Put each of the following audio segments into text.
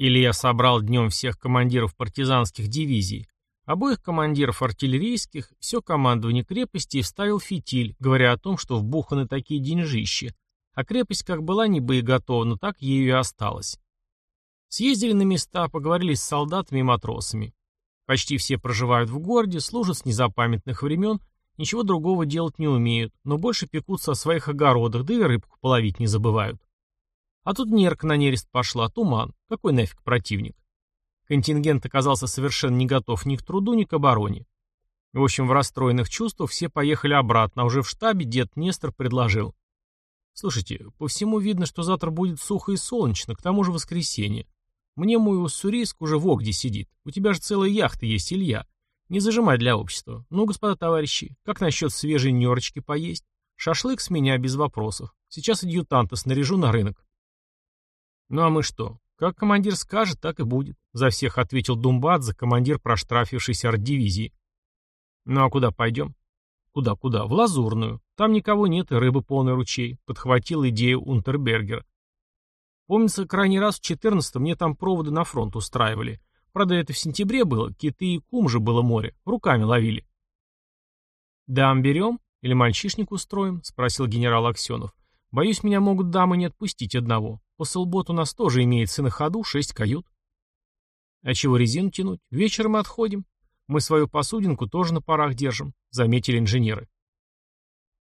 Илья собрал днем всех командиров партизанских дивизий, обоих командиров артиллерийских, все командование крепости и вставил фитиль, говоря о том, что вбуханы такие деньжищи, а крепость как была не боеготова, но так ею и осталась. Съездили на места, поговорили с солдатами и матросами. Почти все проживают в городе, служат с незапамятных времен, ничего другого делать не умеют, но больше пекутся о своих огородах, да и рыбку половить не забывают. А тут нерк на нерест пошла, туман. Какой нафиг противник? Контингент оказался совершенно не готов ни к труду, ни к обороне. В общем, в расстроенных чувствах все поехали обратно, а уже в штабе дед Нестор предложил. «Слушайте, по всему видно, что завтра будет сухо и солнечно, к тому же воскресенье. Мне мой уссурийск уже в Огде сидит. У тебя же целая яхта есть, Илья. Не зажимай для общества. Ну, господа товарищи, как насчет свежей нерочки поесть? Шашлык с меня без вопросов. Сейчас адъютанта снаряжу на рынок. «Ну а мы что? Как командир скажет, так и будет», — за всех ответил Думбадзе, командир проштрафившейся артдивизии. «Ну а куда пойдем?» «Куда-куда? В Лазурную. Там никого нет и рыбы полный ручей», — подхватил идею Унтербергер. «Помнится, крайний раз в четырнадцатом мне там проводы на фронт устраивали. Правда, это в сентябре было, киты и кум же было море, руками ловили». «Дам берем? Или мальчишник устроим?» — спросил генерал Аксенов. «Боюсь, меня могут дамы не отпустить одного. Посылбот у нас тоже имеется на ходу шесть кают. А чего резину тянуть? Вечером отходим. Мы свою посудинку тоже на парах держим, заметили инженеры.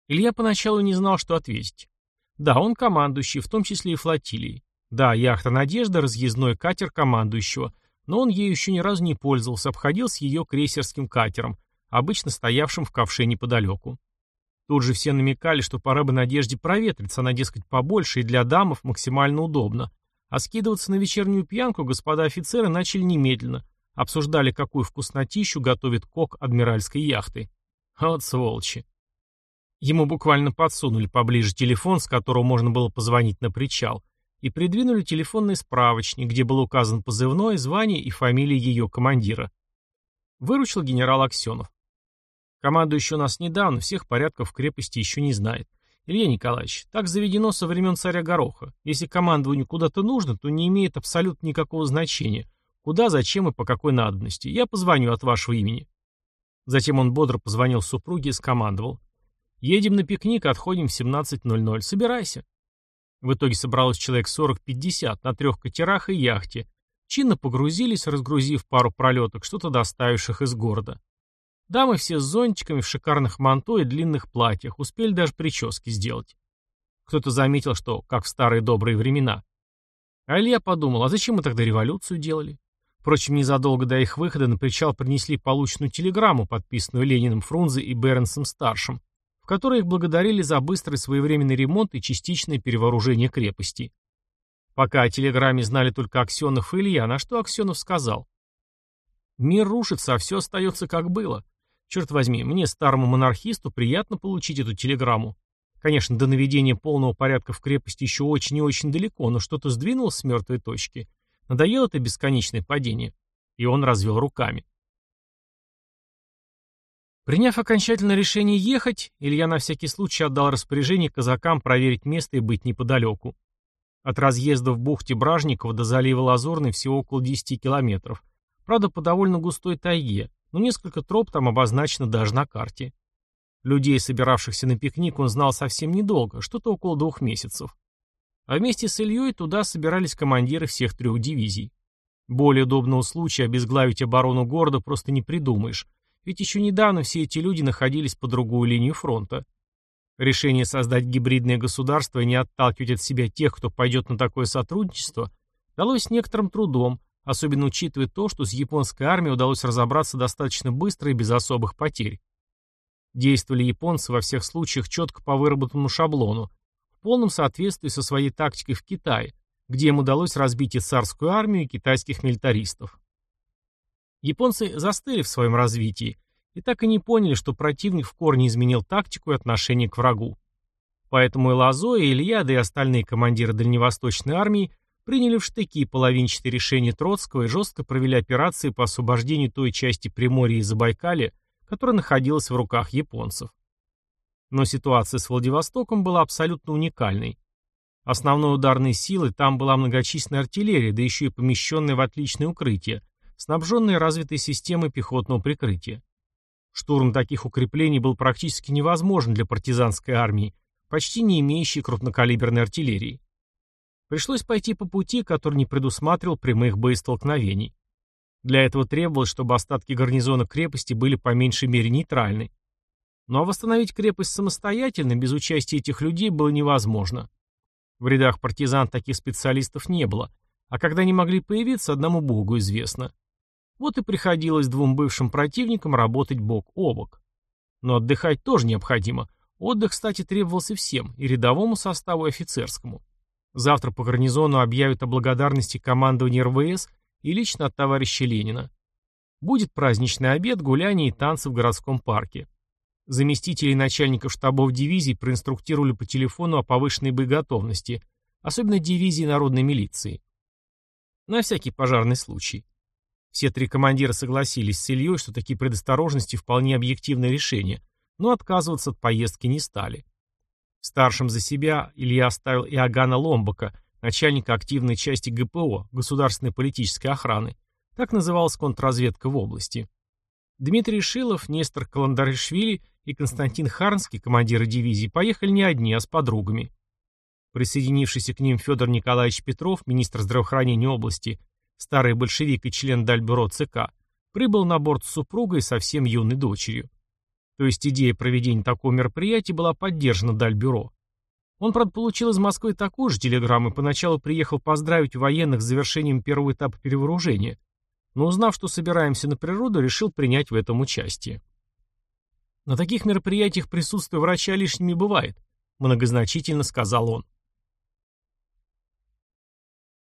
Илья поначалу не знал, что ответить. Да, он командующий, в том числе и флотилией. Да, яхта «Надежда» — разъездной катер командующего, но он ею еще ни разу не пользовался, обходился ее крейсерским катером, обычно стоявшим в ковше неподалеку. Тут же все намекали, что пора бы Надежде проветриться, она, дескать, побольше и для дамов максимально удобно. А скидываться на вечернюю пьянку господа офицеры начали немедленно. Обсуждали, какую вкуснотищу готовит кок адмиральской яхты. Вот сволочи. Ему буквально подсунули поближе телефон, с которого можно было позвонить на причал, и придвинули телефонный справочник, где был указан позывной, звание и фамилия ее командира. Выручил генерал Аксенов. Командующий у нас недавно, всех порядков в крепости еще не знает. Илья Николаевич, так заведено со времен царя Гороха. Если командованию куда-то нужно, то не имеет абсолютно никакого значения. Куда, зачем и по какой надобности. Я позвоню от вашего имени. Затем он бодро позвонил супруге и скомандовал. Едем на пикник, отходим в 17.00. Собирайся. В итоге собралось человек 40-50 на трех катерах и яхте. Чинно погрузились, разгрузив пару пролеток, что-то доставивших из города. Дамы все с зонтиками, в шикарных манто и длинных платьях, успели даже прически сделать. Кто-то заметил, что как в старые добрые времена. А Илья подумал, а зачем мы тогда революцию делали? Впрочем, незадолго до их выхода на причал принесли полученную телеграмму, подписанную Лениным Фрунзе и Бернсом-старшим, в которой их благодарили за быстрый своевременный ремонт и частичное перевооружение крепости. Пока о телеграмме знали только Аксенов и Илья, на что Аксенов сказал. «Мир рушится, а все остается как было. Черт возьми, мне, старому монархисту, приятно получить эту телеграмму. Конечно, до наведения полного порядка в крепости еще очень и очень далеко, но что-то сдвинулось с мертвой точки. Надоело это бесконечное падение. И он развел руками. Приняв окончательное решение ехать, Илья на всякий случай отдал распоряжение казакам проверить место и быть неподалеку. От разъезда в бухте Бражникова до залива Лазурный всего около 10 километров. Правда, по довольно густой тайге но несколько троп там обозначено даже на карте. Людей, собиравшихся на пикник, он знал совсем недолго, что-то около двух месяцев. А вместе с Ильей туда собирались командиры всех трех дивизий. Более удобного случая обезглавить оборону города просто не придумаешь, ведь еще недавно все эти люди находились по другую линию фронта. Решение создать гибридное государство и не отталкивать от себя тех, кто пойдет на такое сотрудничество, далось некоторым трудом, особенно учитывая то, что с японской армией удалось разобраться достаточно быстро и без особых потерь. Действовали японцы во всех случаях четко по выработанному шаблону, в полном соответствии со своей тактикой в Китае, где им удалось разбить и царскую армию, и китайских милитаристов. Японцы застыли в своем развитии и так и не поняли, что противник в корне изменил тактику и отношение к врагу. Поэтому и Лазо, и Илья, да и остальные командиры Дальневосточной армии приняли в штыки половинчатые решения Троцкого и жестко провели операции по освобождению той части Приморья и Забайкалья, которая находилась в руках японцев. Но ситуация с Владивостоком была абсолютно уникальной. Основной ударной силой там была многочисленная артиллерия, да еще и помещенная в отличное укрытие, снабженная развитой системой пехотного прикрытия. Штурм таких укреплений был практически невозможен для партизанской армии, почти не имеющей крупнокалиберной артиллерии. Пришлось пойти по пути, который не предусматривал прямых боестолкновений. Для этого требовалось, чтобы остатки гарнизона крепости были по меньшей мере нейтральны. Но восстановить крепость самостоятельно, без участия этих людей, было невозможно. В рядах партизан таких специалистов не было, а когда они могли появиться, одному богу известно. Вот и приходилось двум бывшим противникам работать бок о бок. Но отдыхать тоже необходимо. Отдых, кстати, требовался всем, и рядовому составу, и офицерскому. Завтра по гарнизону объявят о благодарности командованию РВС и лично от товарища Ленина. Будет праздничный обед, гуляние и танцы в городском парке. Заместители начальников штабов дивизий проинструктировали по телефону о повышенной боеготовности, особенно дивизии народной милиции. На всякий пожарный случай. Все три командира согласились с Ильей, что такие предосторожности вполне объективное решение, но отказываться от поездки не стали. Старшим за себя Илья оставил Иоганна Ломбака, начальника активной части ГПО, государственной политической охраны. Так называлась контрразведка в области. Дмитрий Шилов, Нестор Каландаришвили и Константин Харнский, командиры дивизии, поехали не одни, а с подругами. Присоединившийся к ним Федор Николаевич Петров, министр здравоохранения области, старый большевик и член Дальбюро ЦК, прибыл на борт с супругой и совсем юной дочерью. То есть идея проведения такого мероприятия была поддержана Дальбюро. Он, правда, получил из Москвы такую же телеграмму и поначалу приехал поздравить военных с завершением первого этапа перевооружения, но узнав, что собираемся на природу, решил принять в этом участие. На таких мероприятиях присутствие врача лишним не бывает, многозначительно сказал он.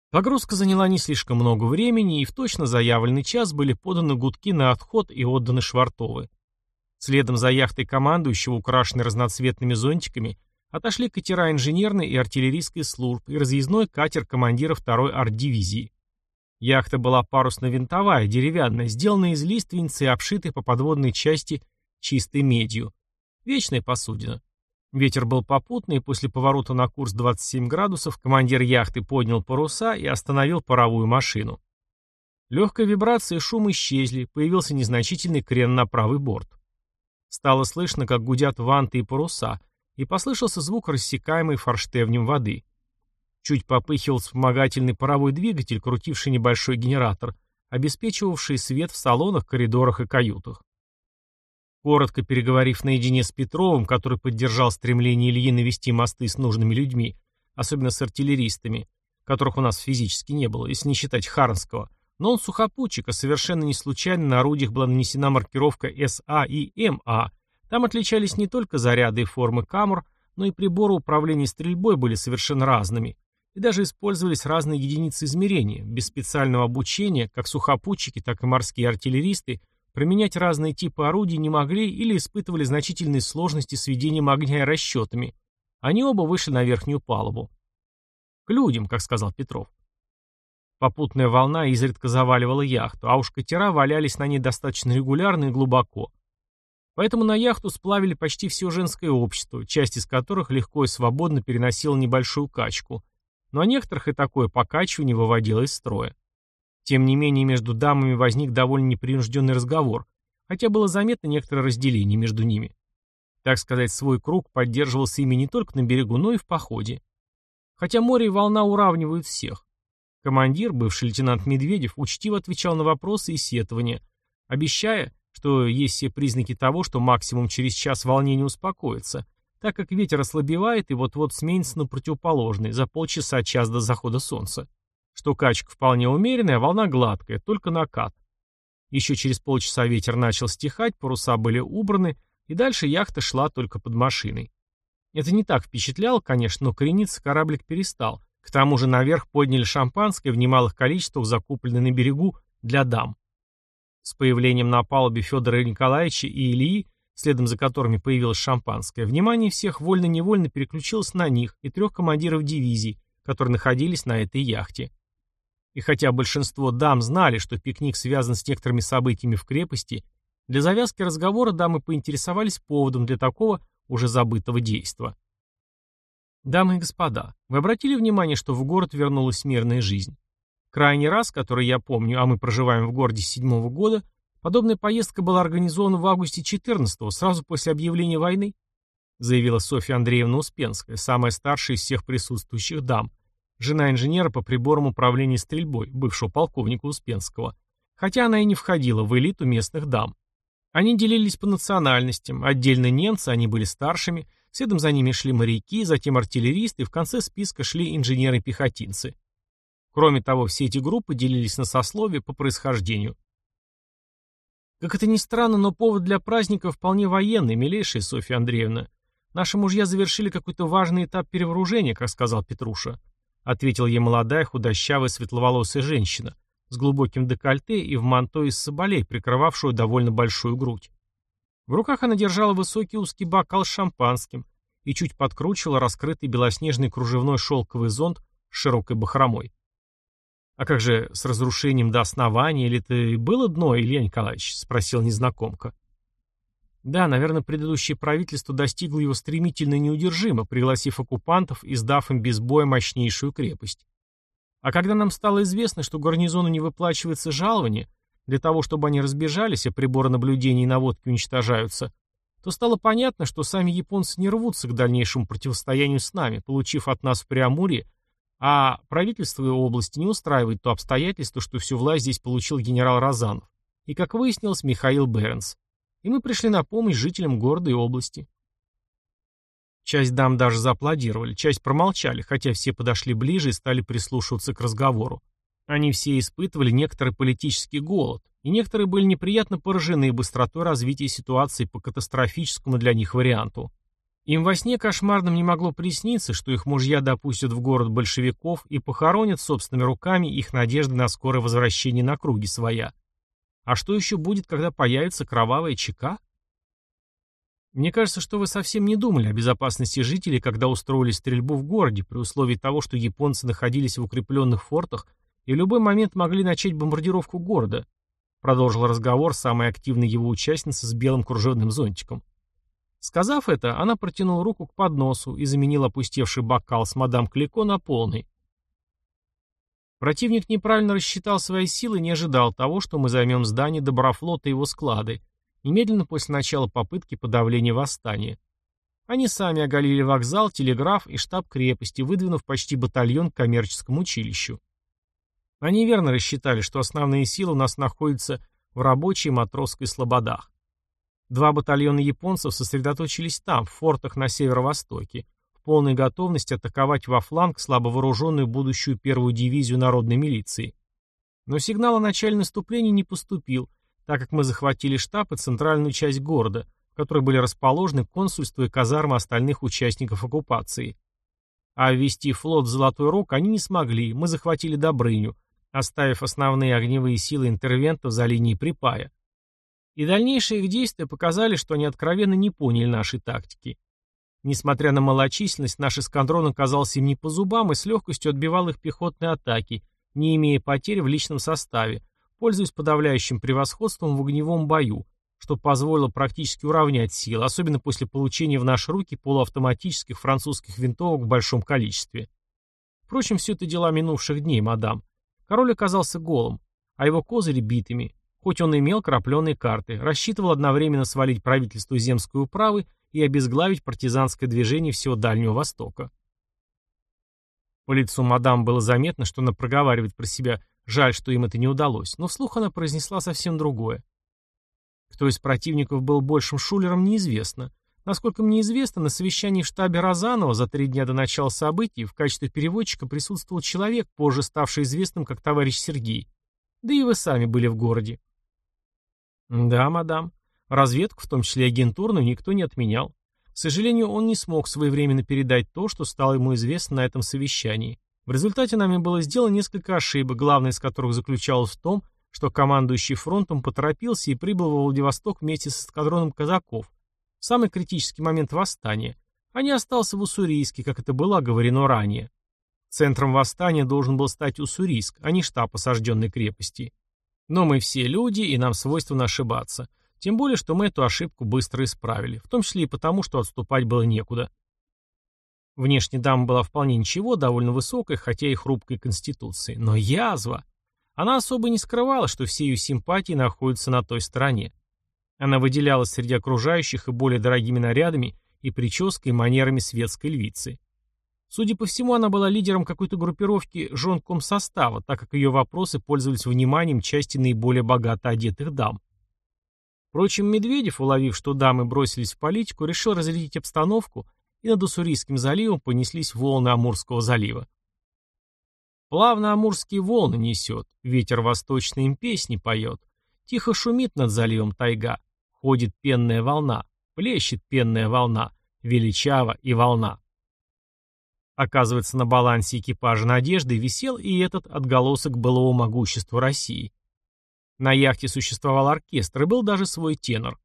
Погрузка заняла не слишком много времени, и в точно заявленный час были поданы гудки на отход и отданы швартовы. Следом за яхтой командующего, украшенной разноцветными зонтиками, отошли катера инженерной и артиллерийской служб и разъездной катер командира второй арт-дивизии. Яхта была парусно-винтовая, деревянная, сделанная из лиственницы и обшитая по подводной части чистой медью. Вечная посудина. Ветер был попутный, и после поворота на курс 27 градусов командир яхты поднял паруса и остановил паровую машину. Легкая вибрация и шум исчезли, появился незначительный крен на правый борт. Стало слышно, как гудят ванты и паруса, и послышался звук рассекаемой форштевнем воды. Чуть попыхивал вспомогательный паровой двигатель, крутивший небольшой генератор, обеспечивавший свет в салонах, коридорах и каютах. Коротко переговорив наедине с Петровым, который поддержал стремление Ильи навести мосты с нужными людьми, особенно с артиллеристами, которых у нас физически не было, если не считать Харнского, но он сухопутчик, а совершенно не случайно на орудиях была нанесена маркировка СА и МА. Там отличались не только заряды и формы камер, но и приборы управления стрельбой были совершенно разными. И даже использовались разные единицы измерения. Без специального обучения, как сухопутчики, так и морские артиллеристы, применять разные типы орудий не могли или испытывали значительные сложности с ведением огня и расчетами. Они оба вышли на верхнюю палубу. К людям, как сказал Петров. Попутная волна изредка заваливала яхту, а уж катера валялись на ней достаточно регулярно и глубоко. Поэтому на яхту сплавили почти все женское общество, часть из которых легко и свободно переносила небольшую качку. Но некоторых и такое покачивание выводило из строя. Тем не менее, между дамами возник довольно непринужденный разговор, хотя было заметно некоторое разделение между ними. Так сказать, свой круг поддерживался ими не только на берегу, но и в походе. Хотя море и волна уравнивают всех. Командир, бывший лейтенант Медведев, учтиво отвечал на вопросы и сетования, обещая, что есть все признаки того, что максимум через час волнение успокоится, так как ветер ослабевает и вот-вот сменится на противоположный за полчаса-час до захода солнца. Что качка вполне умеренная, а волна гладкая, только накат. Еще через полчаса ветер начал стихать, паруса были убраны, и дальше яхта шла только под машиной. Это не так впечатляло, конечно, но крениться кораблик перестал, к тому же наверх подняли шампанское в немалых количествах, закупленное на берегу, для дам. С появлением на палубе Федора Николаевича и Ильи, следом за которыми появилось шампанское, внимание всех вольно-невольно переключилось на них и трех командиров дивизий, которые находились на этой яхте. И хотя большинство дам знали, что пикник связан с некоторыми событиями в крепости, для завязки разговора дамы поинтересовались поводом для такого уже забытого действия. Дамы и господа, вы обратили внимание, что в город вернулась мирная жизнь? Крайний раз, который я помню, а мы проживаем в городе с седьмого года, подобная поездка была организована в августе 14-го, сразу после объявления войны, заявила Софья Андреевна Успенская, самая старшая из всех присутствующих дам, жена инженера по приборам управления стрельбой, бывшего полковника Успенского, хотя она и не входила в элиту местных дам. Они делились по национальностям, отдельно немцы, они были старшими, следом за ними шли моряки, затем артиллеристы, и в конце списка шли инженеры-пехотинцы. Кроме того, все эти группы делились на сословия по происхождению. Как это ни странно, но повод для праздника вполне военный, милейшая Софья Андреевна. Наши мужья завершили какой-то важный этап перевооружения, как сказал Петруша. Ответила ей молодая, худощавая, светловолосая женщина с глубоким декольте и в манто из соболей, прикрывавшую довольно большую грудь. В руках она держала высокий узкий бокал с шампанским и чуть подкручивала раскрытый белоснежный кружевной шелковый зонт с широкой бахромой. «А как же с разрушением до основания? Или и было дно, Илья Николаевич?» — спросил незнакомка. Да, наверное, предыдущее правительство достигло его стремительно и неудержимо, пригласив оккупантов и сдав им без боя мощнейшую крепость. А когда нам стало известно, что гарнизону не выплачивается жалование, для того, чтобы они разбежались, а приборы наблюдения и наводки уничтожаются, то стало понятно, что сами японцы не рвутся к дальнейшему противостоянию с нами, получив от нас в Преамуре а правительство области не устраивает то обстоятельство, что всю власть здесь получил генерал Розанов. И, как выяснилось, Михаил Бернс. И мы пришли на помощь жителям города и области. Часть дам даже зааплодировали, часть промолчали, хотя все подошли ближе и стали прислушиваться к разговору. Они все испытывали некоторый политический голод, и некоторые были неприятно поражены быстротой развития ситуации по катастрофическому для них варианту. Им во сне кошмарным не могло присниться, что их мужья допустят в город большевиков и похоронят собственными руками их надежды на скорое возвращение на круги своя. А что еще будет, когда появится кровавая чека? Мне кажется, что вы совсем не думали о безопасности жителей, когда устроили стрельбу в городе, при условии того, что японцы находились в укрепленных фортах и в любой момент могли начать бомбардировку города, продолжил разговор самая активная его участница с белым кружевным зонтиком. Сказав это, она протянула руку к подносу и заменила опустевший бокал с мадам Клико на полный. Противник неправильно рассчитал свои силы и не ожидал того, что мы займем здание Доброфлота и его склады, немедленно после начала попытки подавления восстания. Они сами оголили вокзал, телеграф и штаб крепости, выдвинув почти батальон к коммерческому училищу. Они верно рассчитали, что основные силы у нас находятся в рабочей матросской слободах. Два батальона японцев сосредоточились там, в фортах на северо-востоке, в полной готовности атаковать во фланг слабо вооруженную будущую первую дивизию народной милиции. Но сигнал о начале наступления не поступил, так как мы захватили штаб и центральную часть города, в которой были расположены консульства и казармы остальных участников оккупации. А ввести флот в Золотой Рог они не смогли, мы захватили Добрыню, оставив основные огневые силы интервентов за линией Припая. И дальнейшие их действия показали, что они откровенно не поняли нашей тактики. Несмотря на малочисленность, наш эскадрон оказался им не по зубам и с легкостью отбивал их пехотные атаки, не имея потерь в личном составе, пользуясь подавляющим превосходством в огневом бою, что позволило практически уравнять силы, особенно после получения в наши руки полуавтоматических французских винтовок в большом количестве. Впрочем, все это дела минувших дней, мадам. Король оказался голым, а его козыри битыми, Хоть он имел крапленые карты, рассчитывал одновременно свалить правительство земской управы и обезглавить партизанское движение всего Дальнего Востока. По лицу мадам было заметно, что она проговаривает про себя «жаль, что им это не удалось», но вслух она произнесла совсем другое. Кто из противников был большим шулером, неизвестно. Насколько мне известно, на совещании в штабе Розанова за три дня до начала событий в качестве переводчика присутствовал человек, позже ставший известным как товарищ Сергей. Да и вы сами были в городе. Да, мадам. Разведку, в том числе агентурную, никто не отменял. К сожалению, он не смог своевременно передать то, что стало ему известно на этом совещании. В результате нами было сделано несколько ошибок, главная из которых заключалась в том, что командующий фронтом поторопился и прибыл во Владивосток вместе с эскадроном казаков. Самый критический момент восстания, а не остался в Уссурийске, как это было оговорено ранее. Центром восстания должен был стать Уссурийск, а не штаб осажденной крепости. Но мы все люди, и нам свойственно ошибаться. Тем более, что мы эту ошибку быстро исправили, в том числе и потому, что отступать было некуда. Внешне дама была вполне ничего, довольно высокой, хотя и хрупкой конституции. Но язва! Она особо не скрывала, что все ее симпатии находятся на той стороне. Она выделялась среди окружающих и более дорогими нарядами, и прической, и манерами светской львицы. Судя по всему, она была лидером какой-то группировки жен состава, так как ее вопросы пользовались вниманием части наиболее богато одетых дам. Впрочем, Медведев, уловив, что дамы бросились в политику, решил разрядить обстановку, и над Уссурийским заливом понеслись волны Амурского залива. Плавно амурские волны несет, ветер восточный им песни поет, тихо шумит над заливом тайга, ходит пенная волна, плещет пенная волна, величава и волна. Оказывается, на балансе экипажа «Надежды» висел и этот отголосок былого могущества России. На яхте существовал оркестр и был даже свой тенор.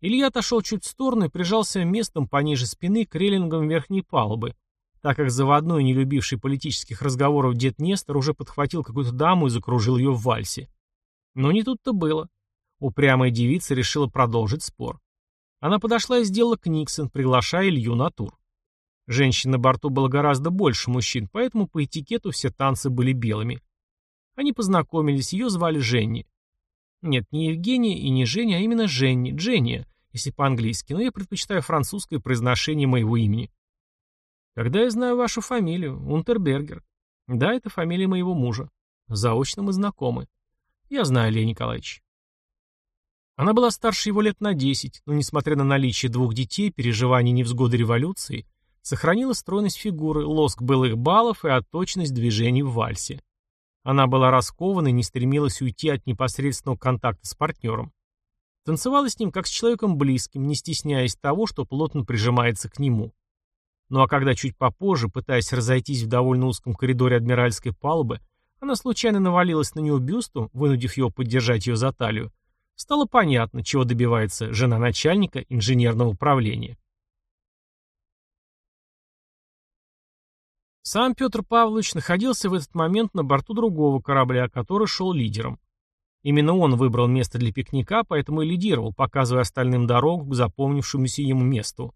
Илья отошел чуть в сторону и прижался местом пониже спины к рейлингам верхней палубы, так как заводной, не любивший политических разговоров дед Нестор уже подхватил какую-то даму и закружил ее в вальсе. Но не тут-то было. Упрямая девица решила продолжить спор. Она подошла и сделала Книксон, приглашая Илью на тур. Женщин на борту было гораздо больше мужчин, поэтому по этикету все танцы были белыми. Они познакомились, ее звали Женни. Нет, не Евгения и не Женя, а именно Женни, Дженния, если по-английски, но я предпочитаю французское произношение моего имени. Когда я знаю вашу фамилию, Унтербергер. Да, это фамилия моего мужа. Заочно мы знакомы. Я знаю, Леонид Николаевич. Она была старше его лет на десять, но, несмотря на наличие двух детей, переживания невзгоды революции, Сохранила стройность фигуры, лоск былых баллов и отточенность движений в вальсе. Она была раскована и не стремилась уйти от непосредственного контакта с партнером. Танцевала с ним как с человеком близким, не стесняясь того, что плотно прижимается к нему. Ну а когда чуть попозже, пытаясь разойтись в довольно узком коридоре адмиральской палубы, она случайно навалилась на него бюсту, вынудив его поддержать ее за талию, стало понятно, чего добивается жена начальника инженерного управления. Сам Петр Павлович находился в этот момент на борту другого корабля, который шел лидером. Именно он выбрал место для пикника, поэтому и лидировал, показывая остальным дорогу к запомнившемуся ему месту.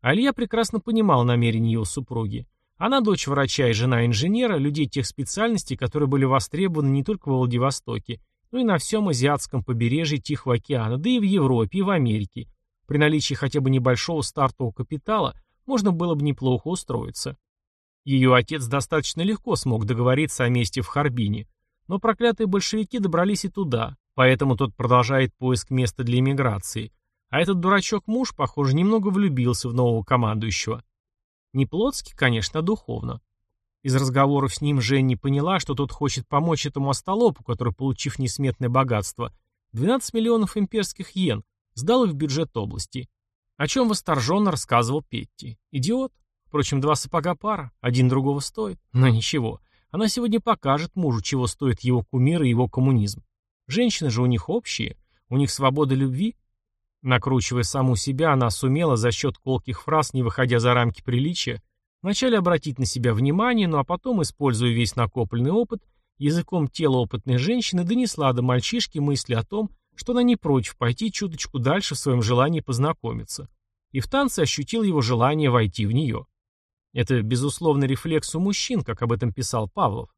Алья прекрасно понимал намерения его супруги. Она дочь врача и жена инженера, людей тех специальностей, которые были востребованы не только во Владивостоке, но и на всем азиатском побережье Тихого океана, да и в Европе, и в Америке. При наличии хотя бы небольшого стартового капитала можно было бы неплохо устроиться. Ее отец достаточно легко смог договориться о месте в Харбине, но проклятые большевики добрались и туда, поэтому тот продолжает поиск места для эмиграции. А этот дурачок-муж, похоже, немного влюбился в нового командующего. Не плотски, конечно, а духовно. Из разговоров с ним Женни поняла, что тот хочет помочь этому остолопу, который, получив несметное богатство, 12 миллионов имперских йен, сдал их в бюджет области. О чем восторженно рассказывал Петти. Идиот. Впрочем, два сапога пара, один другого стоит. Но ничего, она сегодня покажет мужу, чего стоит его кумир и его коммунизм. Женщины же у них общие, у них свобода любви. Накручивая саму себя, она сумела за счет колких фраз, не выходя за рамки приличия, вначале обратить на себя внимание, ну а потом, используя весь накопленный опыт, языком тела опытной женщины донесла до мальчишки мысли о том, что она не прочь пойти чуточку дальше в своем желании познакомиться. И в танце ощутил его желание войти в нее. Это, безусловно, рефлекс у мужчин, как об этом писал Павлов.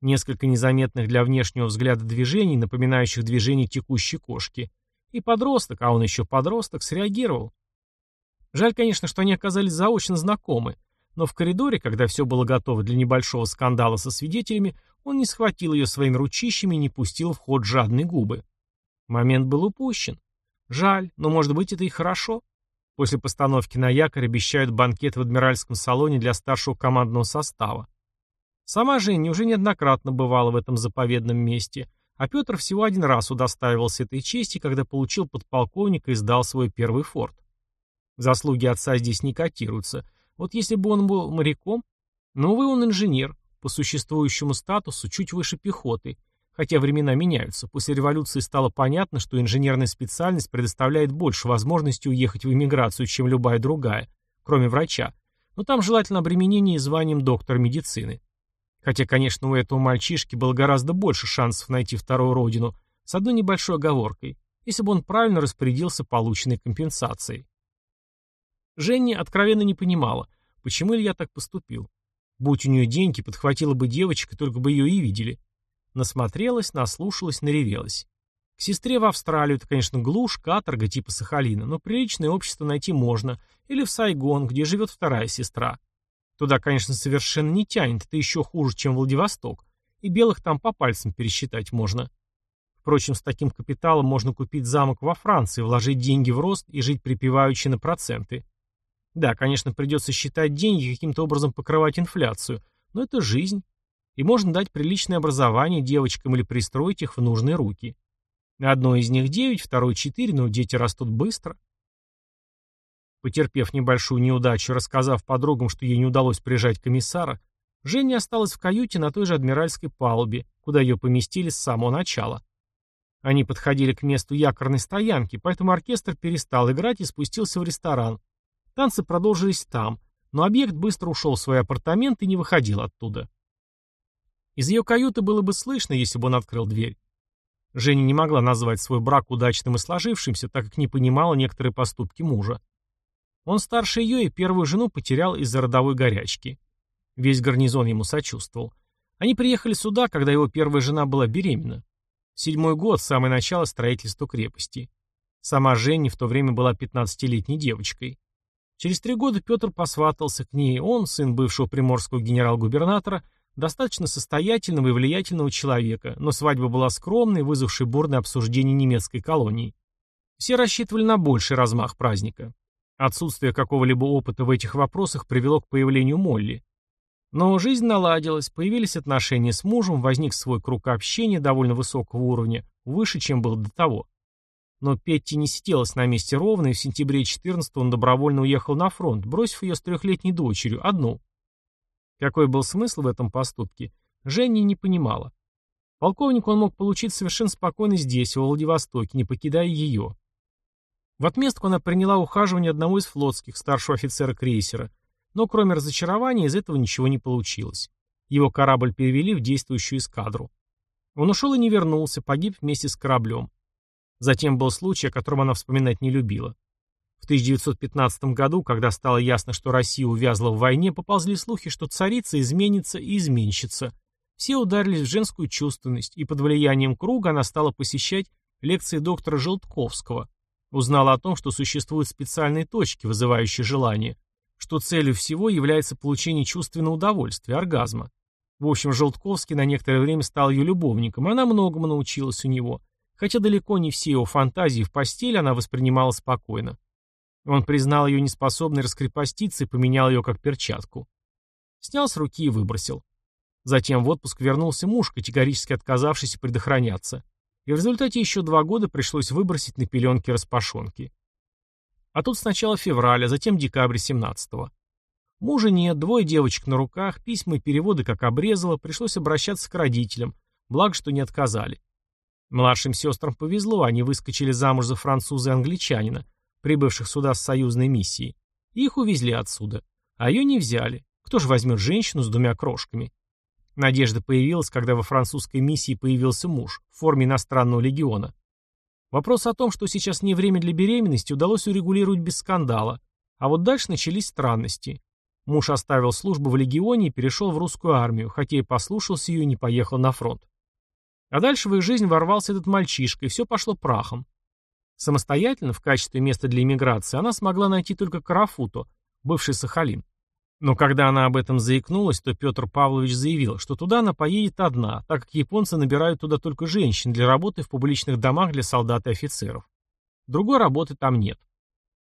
Несколько незаметных для внешнего взгляда движений, напоминающих движение текущей кошки. И подросток, а он еще подросток, среагировал. Жаль, конечно, что они оказались заочно знакомы, но в коридоре, когда все было готово для небольшого скандала со свидетелями, он не схватил ее своими ручищами и не пустил в ход жадные губы. Момент был упущен. Жаль, но, может быть, это и хорошо. После постановки на якорь обещают банкет в адмиральском салоне для старшего командного состава. Сама Женя уже неоднократно бывала в этом заповедном месте, а Петр всего один раз удостаивался этой чести, когда получил подполковника и сдал свой первый форт. Заслуги отца здесь не котируются. Вот если бы он был моряком, но, увы, он инженер, по существующему статусу чуть выше пехоты, Хотя времена меняются. После революции стало понятно, что инженерная специальность предоставляет больше возможностей уехать в эмиграцию, чем любая другая, кроме врача. Но там желательно обременение званием доктора медицины. Хотя, конечно, у этого мальчишки было гораздо больше шансов найти вторую родину, с одной небольшой оговоркой, если бы он правильно распорядился полученной компенсацией. Женни откровенно не понимала, почему Илья так поступил. Будь у нее деньги, подхватила бы девочек, и только бы ее и видели. Насмотрелась, наслушалась, наревелась. К сестре в Австралию, это, конечно, глушь, каторга типа Сахалина, но приличное общество найти можно. Или в Сайгон, где живет вторая сестра. Туда, конечно, совершенно не тянет, это еще хуже, чем Владивосток. И белых там по пальцам пересчитать можно. Впрочем, с таким капиталом можно купить замок во Франции, вложить деньги в рост и жить припеваючи на проценты. Да, конечно, придется считать деньги и каким-то образом покрывать инфляцию, но это жизнь. И можно дать приличное образование девочкам или пристроить их в нужные руки. Одной из них девять, второй четыре, но дети растут быстро. Потерпев небольшую неудачу, рассказав подругам, что ей не удалось прижать комиссара, Женя осталась в каюте на той же адмиральской палубе, куда ее поместили с самого начала. Они подходили к месту якорной стоянки, поэтому оркестр перестал играть и спустился в ресторан. Танцы продолжились там, но объект быстро ушел в свои апартаменты и не выходил оттуда. Из ее каюты было бы слышно, если бы он открыл дверь. Женя не могла назвать свой брак удачным и сложившимся, так как не понимала некоторые поступки мужа. Он старше ее и первую жену потерял из-за родовой горячки. Весь гарнизон ему сочувствовал. Они приехали сюда, когда его первая жена была беременна. Седьмой год, самое начало строительства крепости. Сама Женя в то время была 15-летней девочкой. Через три года Петр посватался к ней. Он, сын бывшего приморского генерал-губернатора, достаточно состоятельного и влиятельного человека, но свадьба была скромной, вызвавшей бурное обсуждение немецкой колонии. Все рассчитывали на больший размах праздника. Отсутствие какого-либо опыта в этих вопросах привело к появлению Молли. Но жизнь наладилась, появились отношения с мужем, возник свой круг общения довольно высокого уровня, выше, чем был до того. Но Петти не сиделась на месте ровно, и в сентябре 14 он добровольно уехал на фронт, бросив ее с трехлетней дочерью, одну. Какой был смысл в этом поступке, Женя не понимала. Полковник он мог получить совершенно спокойно здесь, во Владивостоке, не покидая ее. В отместку она приняла ухаживание одного из флотских, старшего офицера крейсера, но кроме разочарования из этого ничего не получилось. Его корабль перевели в действующую эскадру. Он ушел и не вернулся, погиб вместе с кораблем. Затем был случай, о котором она вспоминать не любила. В 1915 году, когда стало ясно, что Россия увязла в войне, поползли слухи, что царица изменится и изменщица. Все ударились в женскую чувственность, и под влиянием круга она стала посещать лекции доктора Желтковского. Узнала о том, что существуют специальные точки, вызывающие желание, что целью всего является получение чувственного удовольствия, оргазма. В общем, Желтковский на некоторое время стал ее любовником, и она многому научилась у него, хотя далеко не все его фантазии в постели она воспринимала спокойно. Он признал ее неспособной раскрепоститься и поменял ее как перчатку. Снял с руки и выбросил. Затем в отпуск вернулся муж, категорически отказавшийся предохраняться. И в результате еще два года пришлось выбросить на пеленки распашонки. А тут сначала февраль, а затем декабрь 17-го. Мужа нет, двое девочек на руках, письма и переводы как обрезало, пришлось обращаться к родителям, благо, что не отказали. Младшим сестрам повезло, они выскочили замуж за француза и англичанина, прибывших сюда с союзной миссией. их увезли отсюда. А ее не взяли. Кто же возьмет женщину с двумя крошками? Надежда появилась, когда во французской миссии появился муж в форме иностранного легиона. Вопрос о том, что сейчас не время для беременности, удалось урегулировать без скандала. А вот дальше начались странности. Муж оставил службу в легионе и перешел в русскую армию, хотя и послушался ее и не поехал на фронт. А дальше в их жизнь ворвался этот мальчишка, и все пошло прахом. Самостоятельно, в качестве места для иммиграции, она смогла найти только Карафуто, бывший Сахалин. Но когда она об этом заикнулась, то Петр Павлович заявил, что туда она поедет одна, так как японцы набирают туда только женщин для работы в публичных домах для солдат и офицеров. Другой работы там нет.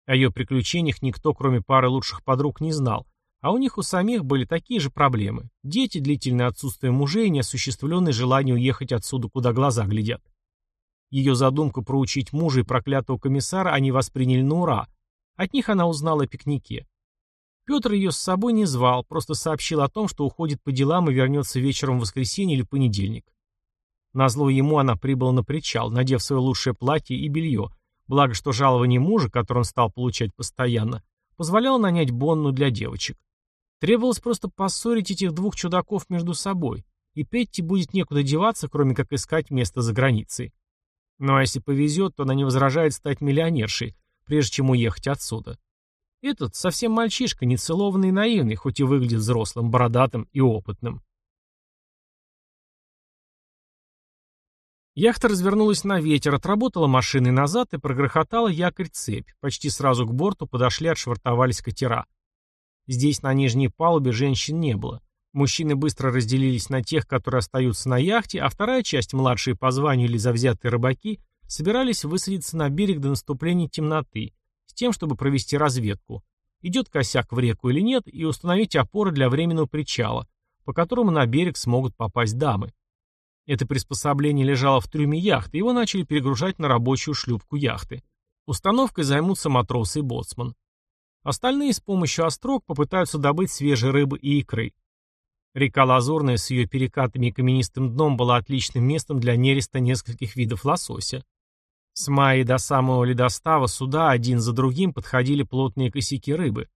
О ее приключениях никто, кроме пары лучших подруг, не знал, а у них у самих были такие же проблемы. Дети, длительное отсутствие мужей и неосуществленное желание уехать отсюда, куда глаза глядят. Ее задумку проучить мужа и проклятого комиссара они восприняли на ура. От них она узнала о пикнике. Петр ее с собой не звал, просто сообщил о том, что уходит по делам и вернется вечером в воскресенье или понедельник. Назло ему она прибыла на причал, надев свое лучшее платье и белье, благо что жалование мужа, которое он стал получать постоянно, позволяло нанять Бонну для девочек. Требовалось просто поссорить этих двух чудаков между собой, и Петти будет некуда деваться, кроме как искать место за границей. Ну а если повезет, то она не возражает стать миллионершей, прежде чем уехать отсюда. Этот совсем мальчишка, нецелованный и наивный, хоть и выглядит взрослым, бородатым и опытным. Яхта развернулась на ветер, отработала машиной назад и прогрохотала якорь-цепь. Почти сразу к борту подошли, отшвартовались катера. Здесь на нижней палубе женщин не было. Мужчины быстро разделились на тех, которые остаются на яхте, а вторая часть, младшие по званию или завзятые рыбаки, собирались высадиться на берег до наступления темноты, с тем, чтобы провести разведку. Идет косяк в реку или нет, и установить опоры для временного причала, по которому на берег смогут попасть дамы. Это приспособление лежало в трюме яхты, его начали перегружать на рабочую шлюпку яхты. Установкой займутся матросы и боцман. Остальные с помощью острог попытаются добыть свежей рыбы и икры. Река Лазурная с ее перекатами и каменистым дном была отличным местом для нереста нескольких видов лосося. С мая до самого ледостава суда один за другим подходили плотные косяки рыбы.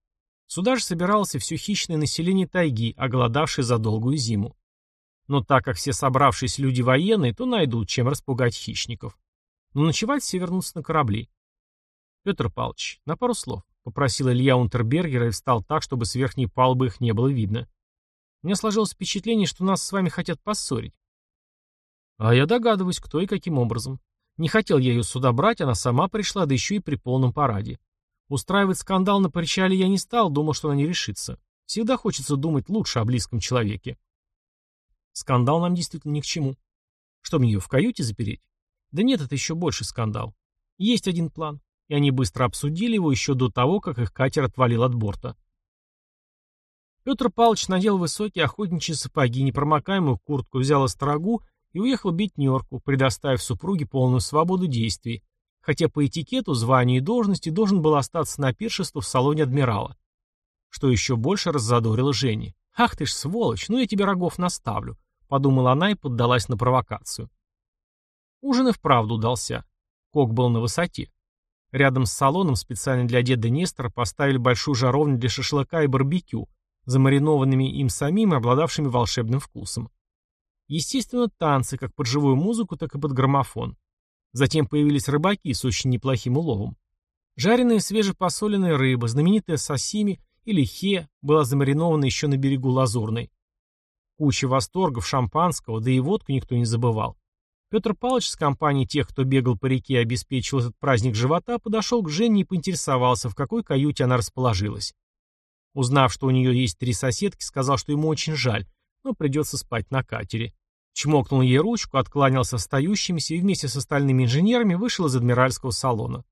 Сюда же собиралось все хищное население тайги, оголодавшее за долгую зиму. Но так как все собравшись люди военные, то найдут, чем распугать хищников. Но ночевать все вернутся на корабли. Петр Павлович, на пару слов, попросил Илья Унтербергера и встал так, чтобы с верхней палубы их не было видно. У меня сложилось впечатление, что нас с вами хотят поссорить. А я догадываюсь, кто и каким образом. Не хотел я ее сюда брать, она сама пришла, да еще и при полном параде. Устраивать скандал на причале я не стал, думал, что она не решится. Всегда хочется думать лучше о близком человеке. Скандал нам действительно ни к чему. Что мне ее в каюте запереть? Да нет, это еще больше скандал. Есть один план, и они быстро обсудили его еще до того, как их катер отвалил от борта. Петр Павлович надел высокие охотничьи сапоги, непромокаемую куртку, взял острогу и уехал бить Нью-Йорку, предоставив супруге полную свободу действий, хотя по этикету, званию и должности должен был остаться на пиршество в салоне адмирала. Что еще больше раззадорило Жени. «Ах ты ж сволочь, ну я тебе рогов наставлю», — подумала она и поддалась на провокацию. Ужин и вправду удался. Кок был на высоте. Рядом с салоном специально для деда Нестора поставили большую жаровню для шашлыка и барбекю, замаринованными им самим и обладавшими волшебным вкусом. Естественно, танцы, как под живую музыку, так и под граммофон. Затем появились рыбаки с очень неплохим уловом. Жареная свежепосоленная рыба, знаменитая сосими или хе была замаринована еще на берегу Лазурной. Куча восторгов, шампанского, да и водку никто не забывал. Петр Павлович с компанией тех, кто бегал по реке и обеспечил этот праздник живота, подошел к Жене и поинтересовался, в какой каюте она расположилась. Узнав, что у нее есть три соседки, сказал, что ему очень жаль, но придется спать на катере. Чмокнул ей ручку, откланялся стоящимися и вместе с остальными инженерами вышел из адмиральского салона.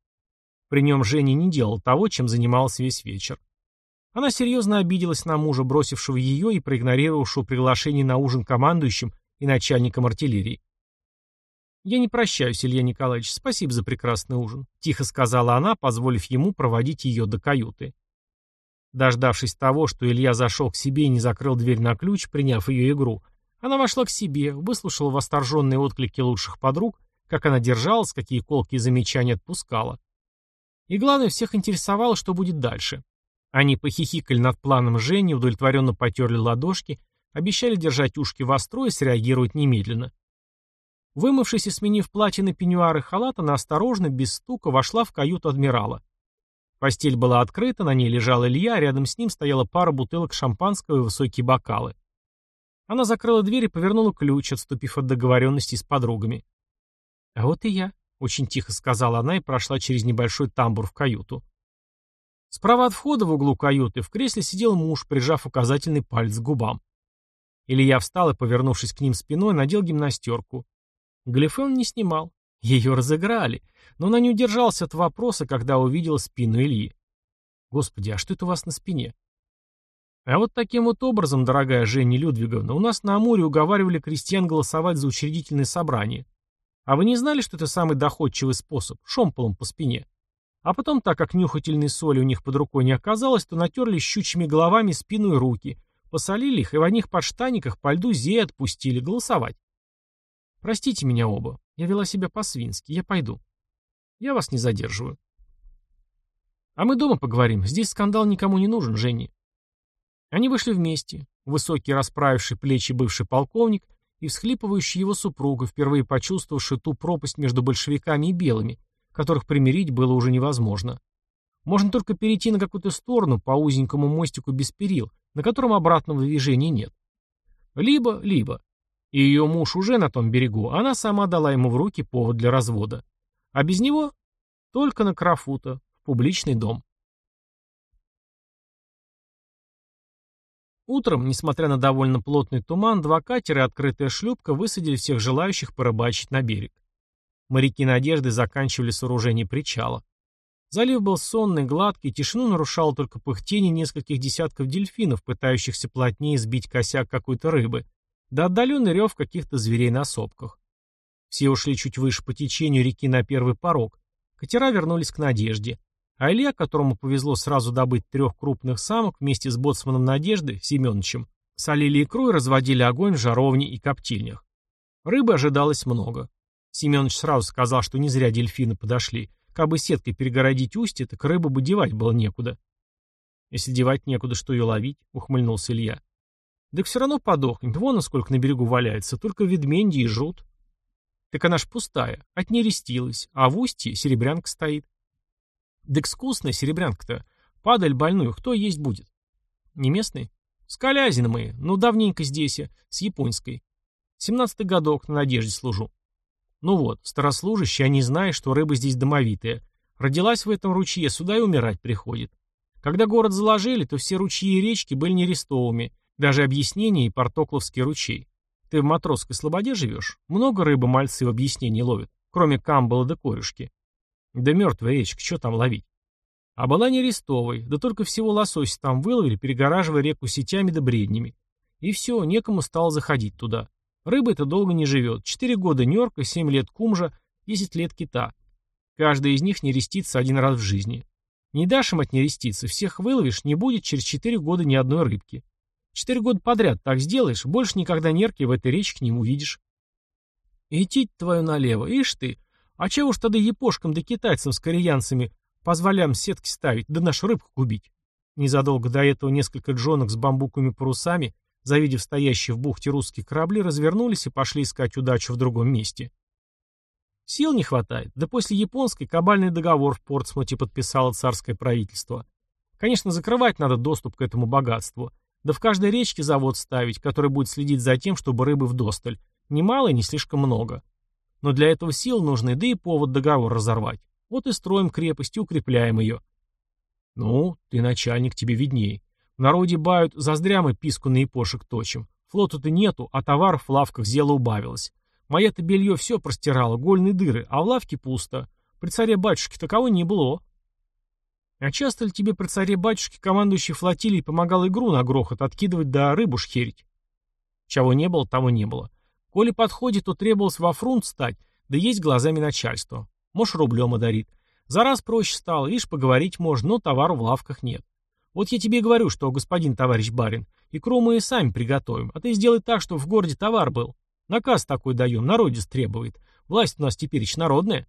При нем Женя не делал того, чем занимался весь вечер. Она серьезно обиделась на мужа, бросившего ее и проигнорировавшего приглашение на ужин командующим и начальником артиллерии. «Я не прощаюсь, Илья Николаевич, спасибо за прекрасный ужин», — тихо сказала она, позволив ему проводить ее до каюты. Дождавшись того, что Илья зашел к себе и не закрыл дверь на ключ, приняв ее игру, она вошла к себе, выслушала восторженные отклики лучших подруг, как она держалась, какие колкие замечания отпускала. И главное, всех интересовало, что будет дальше. Они похихикали над планом Жени, удовлетворенно потерли ладошки, обещали держать ушки востро и среагировать немедленно. Вымывшись и сменив платье на пеньюар и халат, она осторожно, без стука, вошла в каюту адмирала. Постель была открыта, на ней лежал Илья, а рядом с ним стояла пара бутылок шампанского и высокие бокалы. Она закрыла дверь и повернула ключ, отступив от договоренности с подругами. «А вот и я», — очень тихо сказала она и прошла через небольшой тамбур в каюту. Справа от входа в углу каюты в кресле сидел муж, прижав указательный палец к губам. Илья встал и, повернувшись к ним спиной, надел гимнастерку. Галифе он не снимал. Ее разыграли. Но она не удержалась от вопроса, когда увидела спину Ильи. «Господи, а что это у вас на спине?» А вот таким вот образом, дорогая Женя Людвиговна, у нас на Амуре уговаривали крестьян голосовать за учредительное собрание. А вы не знали, что это самый доходчивый способ, шомполом по спине? А потом, так как нюхательной соли у них под рукой не оказалось, то натерли щучьими головами спину и руки, посолили их и в одних подштаниках по льду зей отпустили голосовать. Простите меня оба. Я вела себя по-свински. Я пойду. Я вас не задерживаю. А мы дома поговорим. Здесь скандал никому не нужен, Женя. Они вышли вместе. Высокий, расправивший плечи бывший полковник и всхлипывающий его супруга, впервые почувствовавший ту пропасть между большевиками и белыми, которых примирить было уже невозможно. Можно только перейти на какую-то сторону по узенькому мостику без перил, на котором обратного движения нет. Либо, либо. И ее муж уже на том берегу, она сама дала ему в руки повод для развода. А без него только на Крафута, в публичный дом. Утром, несмотря на довольно плотный туман, два катера и открытая шлюпка высадили всех желающих порыбачить на берег. Моряки «Надежды» заканчивали сооружение причала. Залив был сонный, гладкий, тишину нарушало только пыхтение нескольких десятков дельфинов, пытающихся плотнее сбить косяк какой-то рыбы, да отдаленный рев каких-то зверей на сопках. Все ушли чуть выше по течению реки на первый порог. Катера вернулись к «Надежде». А Илья, которому повезло сразу добыть трех крупных самок, вместе с боцманом Надежды, Семеновичем, солили икру и разводили огонь в жаровне и коптильнях. Рыбы ожидалось много. Семенович сразу сказал, что не зря дельфины подошли. Как бы сеткой перегородить устье, так рыбу бы девать было некуда. Если девать некуда, что ее ловить, ухмыльнулся Илья. Так все равно подохнет, вон насколько на берегу валяется, только ведменди и жрут. Так она ж пустая, отнерестилась, а в устье серебрянка стоит. Да искусная серебрянка-то. Падаль больную кто есть будет? Не местный? С Колязина мы, ну давненько здесь, с японской. Семнадцатый годок на надежде служу. Ну вот, старослужащий, а не зная, что рыба здесь домовитая. Родилась в этом ручье, сюда и умирать приходит. Когда город заложили, то все ручьи и речки были нерестовыми, даже объяснение и Портокловский ручей. Ты в Матросской слободе живешь? Много рыбы мальцы в объяснении ловят, кроме камбала да корюшки. Да мертвая речка, что там ловить? А была не рестовой, да только всего лосось там выловили, перегораживая реку сетями да бреднями. И все, некому стало заходить туда. Рыба это долго не живет. Четыре года нерка, семь лет кумжа, десять лет кита. Каждый из них не рестится один раз в жизни. Не дашь им от нерестицы, всех выловишь, не будет через четыре года ни одной рыбки. Четыре года подряд так сделаешь, больше никогда нерки в этой речке не увидишь. Идти твою налево, ишь ты, а чего ж тогда япошкам да китайцам с кореянцами позволям сетки ставить, да нашу рыбку губить? Незадолго до этого несколько джонок с бамбуковыми парусами, завидев стоящие в бухте русские корабли, развернулись и пошли искать удачу в другом месте. Сил не хватает, да после японской кабальный договор в Портсмуте подписало царское правительство. Конечно, закрывать надо доступ к этому богатству, да в каждой речке завод ставить, который будет следить за тем, чтобы рыбы вдосталь. Немало и не слишком много. Но для этого сил нужны, да и повод договор разорвать. Вот и строим крепость и укрепляем ее. Ну, ты начальник, тебе видней. В народе бают, заздря мы писку на япошек точим. Флота-то нету, а товаров в лавках зело убавилось. Мое-то белье все простирало, гольные дыры, а в лавке пусто. При царе-батюшке таково не было. А часто ли тебе при царе-батюшке командующий флотилией помогал игру на грохот откидывать да рыбу шхерить? Чего не было, того не было. Коли подходит, то требовалось во фрунт стать, да есть глазами начальства. Может, рублем одарит. За раз проще стало, видишь, поговорить можно, но товару в лавках нет. Вот я тебе говорю, что, господин товарищ барин, икру мы и сами приготовим, а ты сделай так, чтобы в городе товар был. Наказ такой даем, народец требует. Власть у нас теперь народная.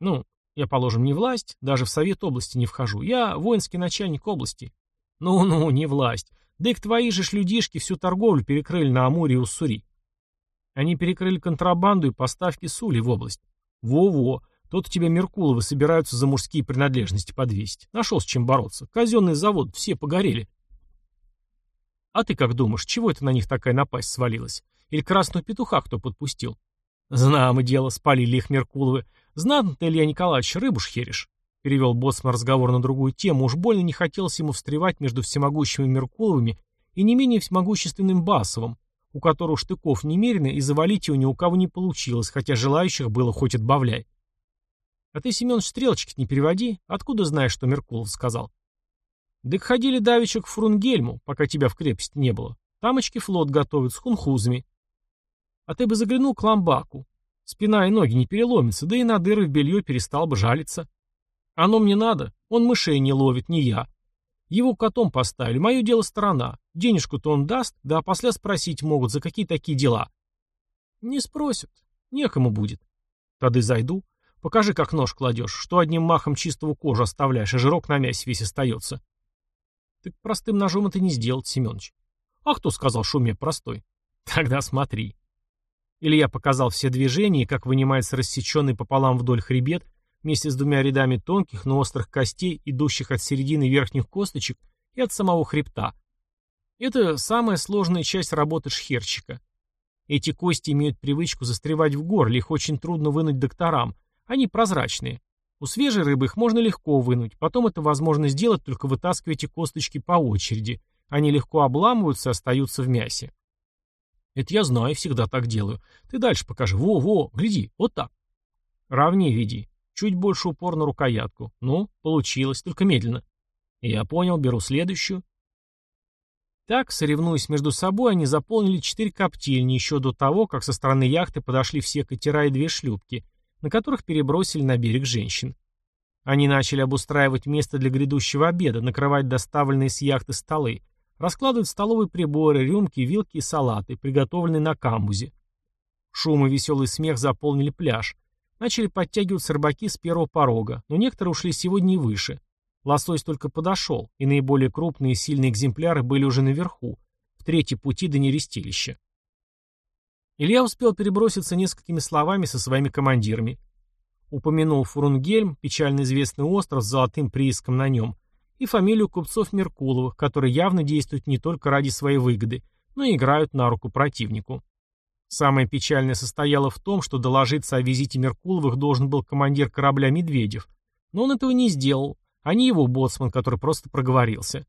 Ну, я, положим, не власть, даже в совет области не вхожу. Я воинский начальник области. Ну-ну, не власть. Да и к твои же людишки всю торговлю перекрыли на Амуре и Уссури. Они перекрыли контрабанду и поставки сули в область. Во-во, тут у тебя Меркуловы собираются за мужские принадлежности подвесить. Нашел с чем бороться. Казенный завод, все погорели. А ты как думаешь, чего это на них такая напасть свалилась? Или красного петуха кто подпустил? Знамо дело, спалили их Меркуловы. Знатно ты, Илья Николаевич, рыбу шхеришь. Перевел Боцман разговор на другую тему. Уж больно не хотелось ему встревать между всемогущими Меркуловыми и не менее всемогущественным Басовым, у которого штыков немерено, и завалить его ни у кого не получилось, хотя желающих было хоть отбавляй. А ты, Семен, стрелочки не переводи. Откуда знаешь, что Меркулов сказал? Так ходили давеча к Фрунгельму, пока тебя в крепости не было. Тамочки флот готовят с хунхузами. А ты бы заглянул к ламбаку. Спина и ноги не переломятся, да и на дыры в белье перестал бы жалиться. Оно мне надо, он мышей не ловит, не я. Его котом поставили, мое дело сторона. Денежку-то он даст, да после спросить могут, за какие такие дела. Не спросят, некому будет. Тогда зайду. Покажи, как нож кладешь, что одним махом чистого кожу оставляешь, а жирок на мясе весь остается. Так простым ножом это не сделать, Семенович. А кто сказал, что умеет простой? Тогда смотри. Илья показал все движения, как вынимается рассеченный пополам вдоль хребет, вместе с двумя рядами тонких, но острых костей, идущих от середины верхних косточек и от самого хребта. Это самая сложная часть работы шхерчика. Эти кости имеют привычку застревать в горле, их очень трудно вынуть докторам. Они прозрачные. У свежей рыбы их можно легко вынуть, потом это возможно сделать, только вытаскивая эти косточки по очереди. Они легко обламываются и остаются в мясе. Это я знаю, всегда так делаю. Ты дальше покажи. Во-во, гляди, вот так. Ровнее веди. Чуть больше упор на рукоятку. Ну, получилось, только медленно. Я понял, беру следующую. Так, соревнуясь между собой, они заполнили четыре коптильни еще до того, как со стороны яхты подошли все катера и две шлюпки, на которых перебросили на берег женщин. Они начали обустраивать место для грядущего обеда, накрывать доставленные с яхты столы, раскладывать столовые приборы, рюмки, вилки и салаты, приготовленные на камбузе. Шум и веселый смех заполнили пляж. Начали подтягиваться рыбаки с первого порога, но некоторые ушли сегодня и выше. Лосось только подошел, и наиболее крупные и сильные экземпляры были уже наверху, в третьей пути до нерестилища. Илья успел переброситься несколькими словами со своими командирами. Упомянул Фурунгельм, печально известный остров с золотым прииском на нем, и фамилию купцов Меркуловых, которые явно действуют не только ради своей выгоды, но и играют на руку противнику. Самое печальное состояло в том, что доложиться о визите Меркуловых должен был командир корабля «Медведев», но он этого не сделал, а не его боцман, который просто проговорился.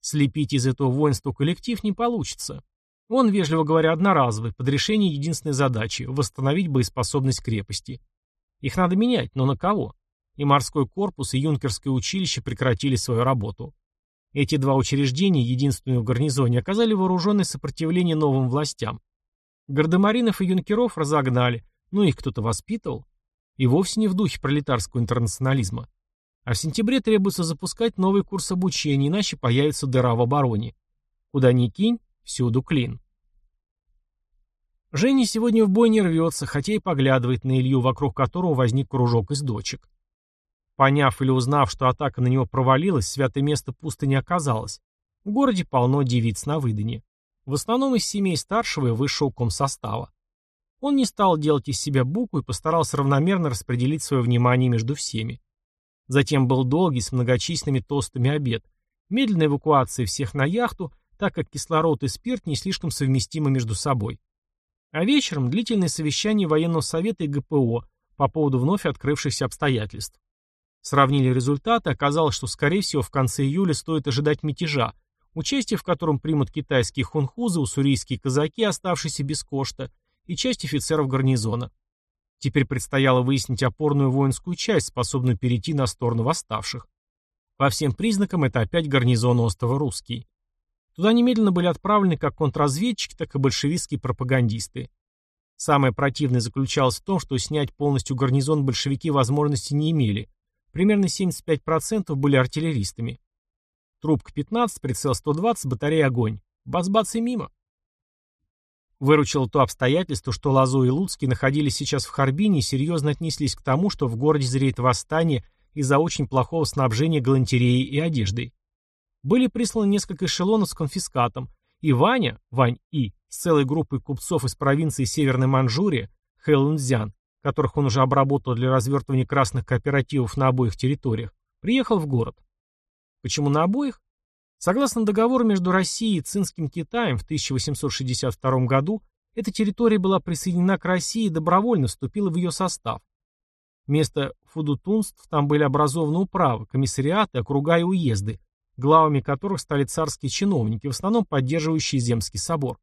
Слепить из этого воинства коллектив не получится. Он, вежливо говоря, одноразовый, под решение единственной задачи – восстановить боеспособность крепости. Их надо менять, но на кого? И морской корпус, и юнкерское училище прекратили свою работу. Эти два учреждения, единственные в гарнизоне, оказали вооруженное сопротивление новым властям. Гардемаринов и юнкеров разогнали, но их кто-то воспитывал. И вовсе не в духе пролетарского интернационализма. А в сентябре требуется запускать новый курс обучения, иначе появится дыра в обороне. Куда ни кинь, всюду клин. Женя сегодня в бой не рвется, хотя и поглядывает на Илью, вокруг которого возник кружок из дочек. Поняв или узнав, что атака на него провалилась, святое место пусто не оказалось. В городе полно девиц на выдане. В основном из семей старшего и высшего комсостава. Он не стал делать из себя букву и постарался равномерно распределить свое внимание между всеми. Затем был долгий с многочисленными тостами обед. Медленная эвакуация всех на яхту, так как кислород и спирт не слишком совместимы между собой. А вечером длительное совещание военного совета и ГПО по поводу вновь открывшихся обстоятельств. Сравнили результаты, оказалось, что, скорее всего, в конце июля стоит ожидать мятежа, участие в котором примут китайские хунхузы, уссурийские казаки, оставшиеся без кошта, и часть офицеров гарнизона. Теперь предстояло выяснить опорную воинскую часть, способную перейти на сторону восставших. По всем признакам это опять гарнизон острова Русский. Туда немедленно были отправлены как контрразведчики, так и большевистские пропагандисты. Самое противное заключалось в том, что снять полностью гарнизон большевики возможности не имели. Примерно 75% были артиллеристами. Трубка 15, прицел 120, батарея огонь. Бац-бац и мимо. Выручило то обстоятельство, что Лазо и Луцкий находились сейчас в Харбине и серьезно отнеслись к тому, что в городе зреет восстание из-за очень плохого снабжения галантереей и одеждой. Были присланы несколько эшелонов с конфискатом, и Ваня, Вань И, с целой группой купцов из провинции Северной Манчжурии, Хэлунцзян, которых он уже обработал для развертывания красных кооперативов на обоих территориях, приехал в город. Почему на обоих? Согласно договору между Россией и Цинским Китаем в 1862 году, эта территория была присоединена к России и добровольно вступила в ее состав. Вместо фудутунств там были образованы управы, комиссариаты, округа и уезды, главами которых стали царские чиновники, в основном поддерживающие Земский собор.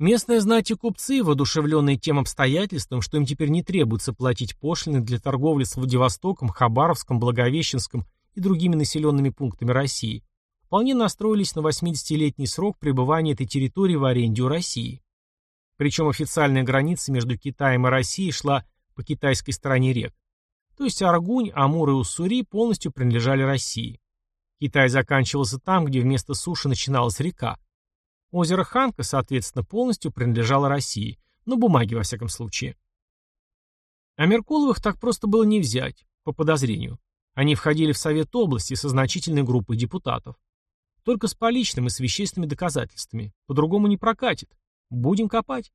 Местные знати купцы, воодушевленные тем обстоятельством, что им теперь не требуется платить пошлины для торговли с Владивостоком, Хабаровском, Благовещенском и другими населенными пунктами России, вполне настроились на 80-летний срок пребывания этой территории в аренде у России. Причем официальная граница между Китаем и Россией шла по китайской стороне рек. То есть Аргунь, Амур и Уссури полностью принадлежали России. Китай заканчивался там, где вместо суши начиналась река. Озеро Ханка, соответственно, полностью принадлежало России, но бумаги во всяком случае. А Меркуловых так просто было не взять, по подозрению. Они входили в Совет области со значительной группой депутатов. Только с поличным и с вещественными доказательствами. По-другому не прокатит. Будем копать.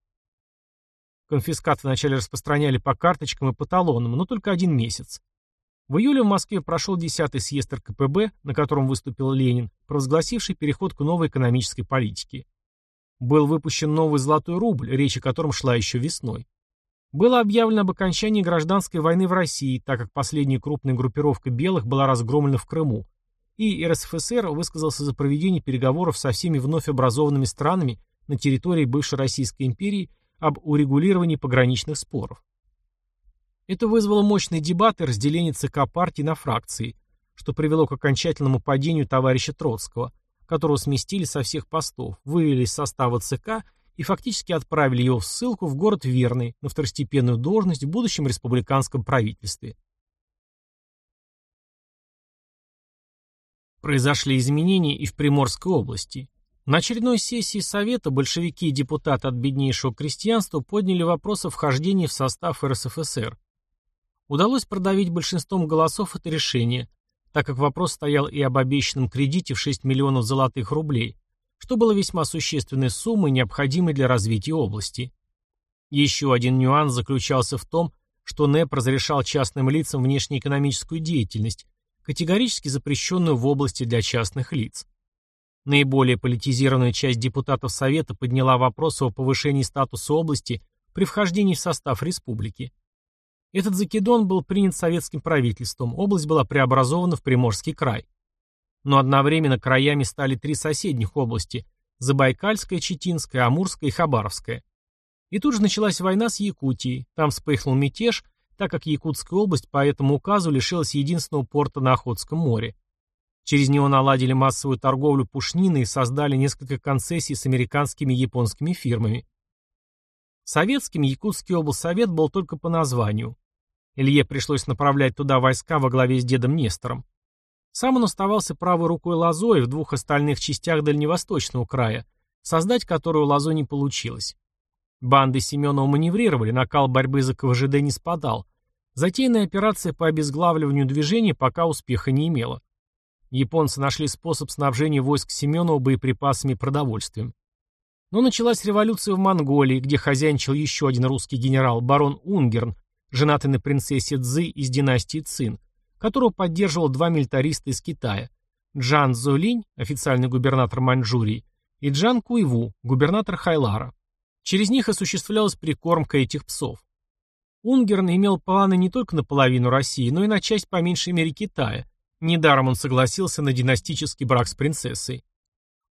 Конфискат вначале распространяли по карточкам и по талонам, но только один месяц. В июле в Москве прошел 10-й съезд РКПБ, на котором выступил Ленин, провозгласивший переход к новой экономической политике. Был выпущен новый золотой рубль, речь о котором шла еще весной. Было объявлено об окончании гражданской войны в России, так как последняя крупная группировка белых была разгромлена в Крыму, и РСФСР высказался за проведение переговоров со всеми вновь образованными странами на территории бывшей Российской империи об урегулировании пограничных споров. Это вызвало мощные дебаты и разделение ЦК партии на фракции, что привело к окончательному падению товарища Троцкого, которого сместили со всех постов, вывели из состава ЦК и фактически отправили его в ссылку в город Верный на второстепенную должность в будущем республиканском правительстве. Произошли изменения и в Приморской области. На очередной сессии Совета большевики и депутаты от беднейшего крестьянства подняли вопрос о вхождении в состав РСФСР. Удалось продавить большинством голосов это решение, так как вопрос стоял и об обещанном кредите в 6 миллионов золотых рублей, что было весьма существенной суммой, необходимой для развития области. Еще один нюанс заключался в том, что НЭП разрешал частным лицам внешнеэкономическую деятельность, категорически запрещенную в области для частных лиц. Наиболее политизированная часть депутатов Совета подняла вопрос о повышении статуса области при вхождении в состав республики. Этот закидон был принят советским правительством, область была преобразована в Приморский край. Но одновременно краями стали три соседних области – Забайкальская, Читинская, Амурская и Хабаровская. И тут же началась война с Якутией, там вспыхнул мятеж, так как Якутская область по этому указу лишилась единственного порта на Охотском море. Через него наладили массовую торговлю пушниной и создали несколько концессий с американскими и японскими фирмами. Советским Якутский облсовет был только по названию. Илье пришлось направлять туда войска во главе с дедом Нестором. Сам он оставался правой рукой Лазои в двух остальных частях Дальневосточного края, создать которую Лазо не получилось. Банды Семенова маневрировали, накал борьбы за КВЖД не спадал. Затеянная операция по обезглавливанию движения пока успеха не имела. Японцы нашли способ снабжения войск Семенова боеприпасами и продовольствием. Но началась революция в Монголии, где хозяйничал еще один русский генерал, барон Унгерн, женатый на принцессе Цзы из династии Цин, которого поддерживал два милитариста из Китая – Джан Золинь, официальный губернатор Маньчжурии, и Джан Куйву, губернатор Хайлара. Через них осуществлялась прикормка этих псов. Унгерн имел планы не только на половину России, но и на часть по меньшей мере Китая. Недаром он согласился на династический брак с принцессой.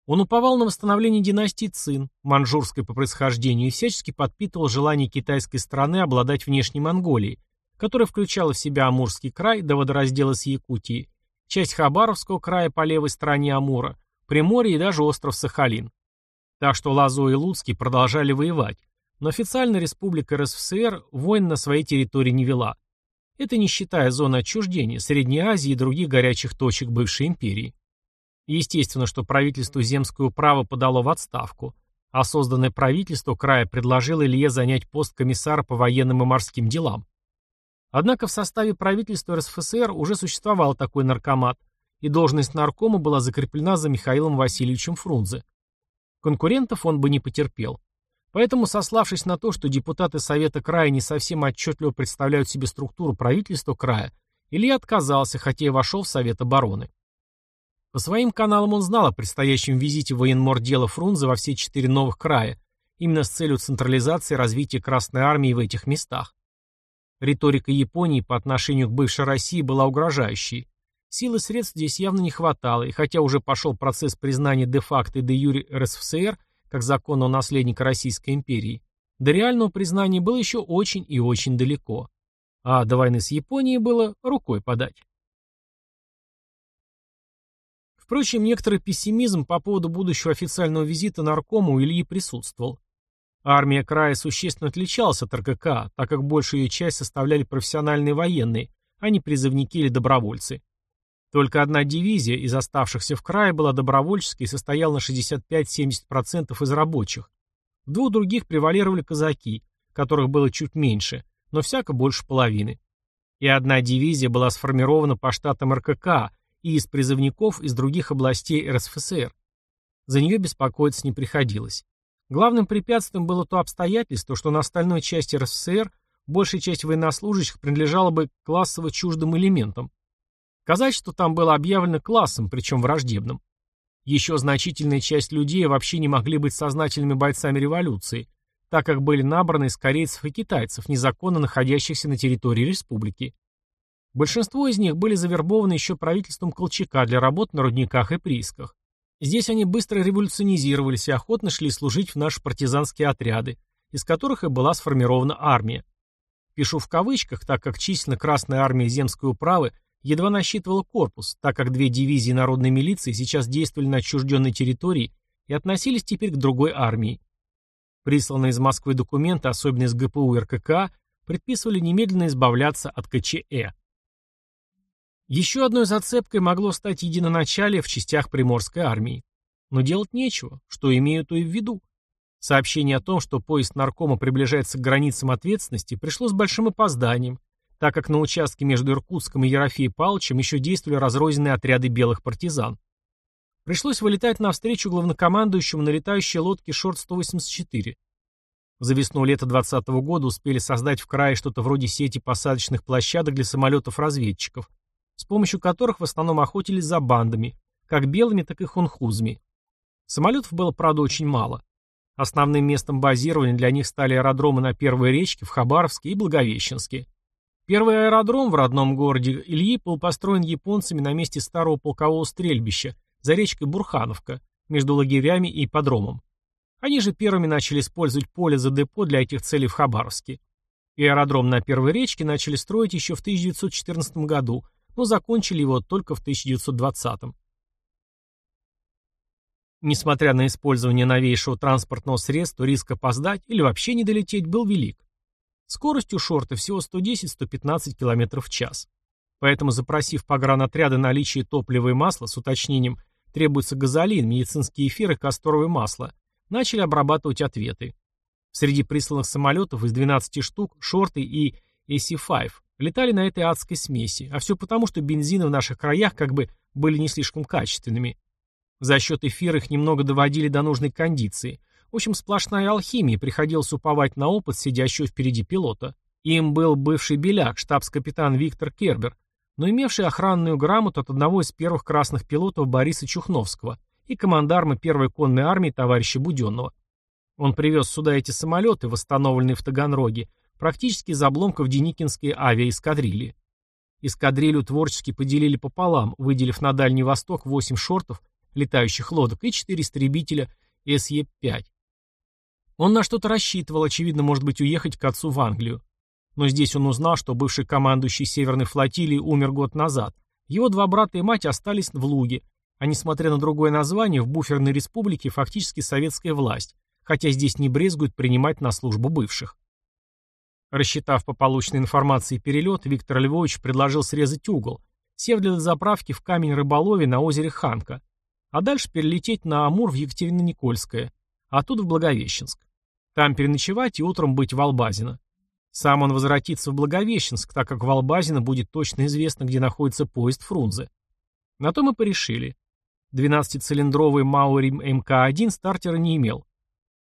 Он уповал на восстановление династии Цин, манжурской по происхождению, и всячески подпитывал желание китайской страны обладать внешней Монголией, которая включала в себя Амурский край до водораздела с Якутией, часть Хабаровского края по левой стороне Амура, Приморье и даже остров Сахалин. Так что Лазо и Луцкий продолжали воевать, но официально Республика РСФСР войн на своей территории не вела. Это не считая зоны отчуждения, Средней Азии и других горячих точек бывшей империи. Естественно, что правительство земское право подало в отставку, а созданное правительство края предложило Илье занять пост комиссара по военным и морским делам. Однако в составе правительства РСФСР уже существовал такой наркомат, и должность наркома была закреплена за Михаилом Васильевичем Фрунзе. Конкурентов он бы не потерпел. Поэтому, сославшись на то, что депутаты Совета края не совсем отчетливо представляют себе структуру правительства края, Илья отказался, хотя и вошел в Совет обороны. По своим каналам он знал о предстоящем визите военмордела Фрунзе во все четыре новых края, именно с целью централизации развития Красной Армии в этих местах. Риторика Японии по отношению к бывшей России была угрожающей. Силы средств здесь явно не хватало, и хотя уже пошел процесс признания де-факто и де-юре РСФСР как законного наследника Российской империи, до реального признания было еще очень и очень далеко. А до войны с Японией было рукой подать. Впрочем, некоторый пессимизм по поводу будущего официального визита наркома у Ильи присутствовал. Армия края существенно отличалась от РКК, так как большую ее часть составляли профессиональные военные, а не призывники или добровольцы. Только одна дивизия из оставшихся в крае была добровольческой и состояла на 65-70% из рабочих. В двух других превалировали казаки, которых было чуть меньше, но всяко больше половины. И одна дивизия была сформирована по штатам РКК, и из призывников из других областей РСФСР. За нее беспокоиться не приходилось. Главным препятствием было то обстоятельство, что на остальной части РСФСР большая часть военнослужащих принадлежала бы классово чуждым элементам. Казачество там было объявлено классом, причем враждебным. Еще значительная часть людей вообще не могли быть сознательными бойцами революции, так как были набраны из корейцев и китайцев, незаконно находящихся на территории республики. Большинство из них были завербованы еще правительством Колчака для работ на рудниках и приисках. Здесь они быстро революционизировались и охотно шли служить в наши партизанские отряды, из которых и была сформирована армия. Пишу в кавычках, так как численно Красная армия земской управы едва насчитывала корпус, так как две дивизии народной милиции сейчас действовали на отчужденной территории и относились теперь к другой армии. Присланные из Москвы документы, особенно из ГПУ РКК, предписывали немедленно избавляться от КЧЭ. Еще одной зацепкой могло стать единоначалие в частях Приморской армии. Но делать нечего, что имею то и в виду. Сообщение о том, что поезд наркома приближается к границам ответственности, пришло с большим опозданием, так как на участке между Иркутском и Ерофеем Павловичем еще действовали разрозненные отряды белых партизан. Пришлось вылетать навстречу главнокомандующему на летающей лодке Шорт-184. За весну-лето 20 -го года успели создать в крае что-то вроде сети посадочных площадок для самолетов-разведчиков, с помощью которых в основном охотились за бандами, как белыми, так и хунхузами. Самолетов было, правда, очень мало. Основным местом базирования для них стали аэродромы на Первой речке, в Хабаровске и Благовещенске. Первый аэродром в родном городе Ильи был построен японцами на месте старого полкового стрельбища за речкой Бурхановка, между лагерями и подромом. Они же первыми начали использовать поле за депо для этих целей в Хабаровске. И аэродром на Первой речке начали строить еще в 1914 году, но закончили его только в 1920 -м. Несмотря на использование новейшего транспортного средства, риск опоздать или вообще не долететь был велик. Скорость у шорта всего 110-115 км в час. Поэтому, запросив погранотряды наличие топлива и масла с уточнением «требуется газолин, медицинский эфир и касторовое масло», начали обрабатывать ответы. Среди присланных самолетов из 12 штук шорты и AC-5 летали на этой адской смеси, а все потому, что бензины в наших краях как бы были не слишком качественными. За счет эфира их немного доводили до нужной кондиции. В общем, сплошная алхимия, приходилось уповать на опыт сидящего впереди пилота. Им был бывший беляк, штабс-капитан Виктор Кербер, но имевший охранную грамоту от одного из первых красных пилотов Бориса Чухновского и командарма первой конной армии товарища Буденного. Он привез сюда эти самолеты, восстановленные в Таганроге, практически из обломков Деникинской авиаэскадрильи. Эскадрилью творчески поделили пополам, выделив на Дальний Восток 8 шортов, летающих лодок, и 4 истребителя СЕ-5. Он на что-то рассчитывал, очевидно, может быть, уехать к отцу в Англию. Но здесь он узнал, что бывший командующий Северной флотилии умер год назад. Его два брата и мать остались в Луге, а несмотря на другое название, в буферной республике фактически советская власть, хотя здесь не брезгуют принимать на службу бывших. Рассчитав по полученной информации перелет, Виктор Львович предложил срезать угол, сев для заправки в камень рыболове на озере Ханка, а дальше перелететь на Амур в Екатерино-Никольское, а оттуда в Благовещенск. Там переночевать и утром быть в Албазино. Сам он возвратится в Благовещенск, так как в Албазино будет точно известно, где находится поезд Фрунзе. На то мы порешили. 12-цилиндровый Маурим МК-1 стартера не имел.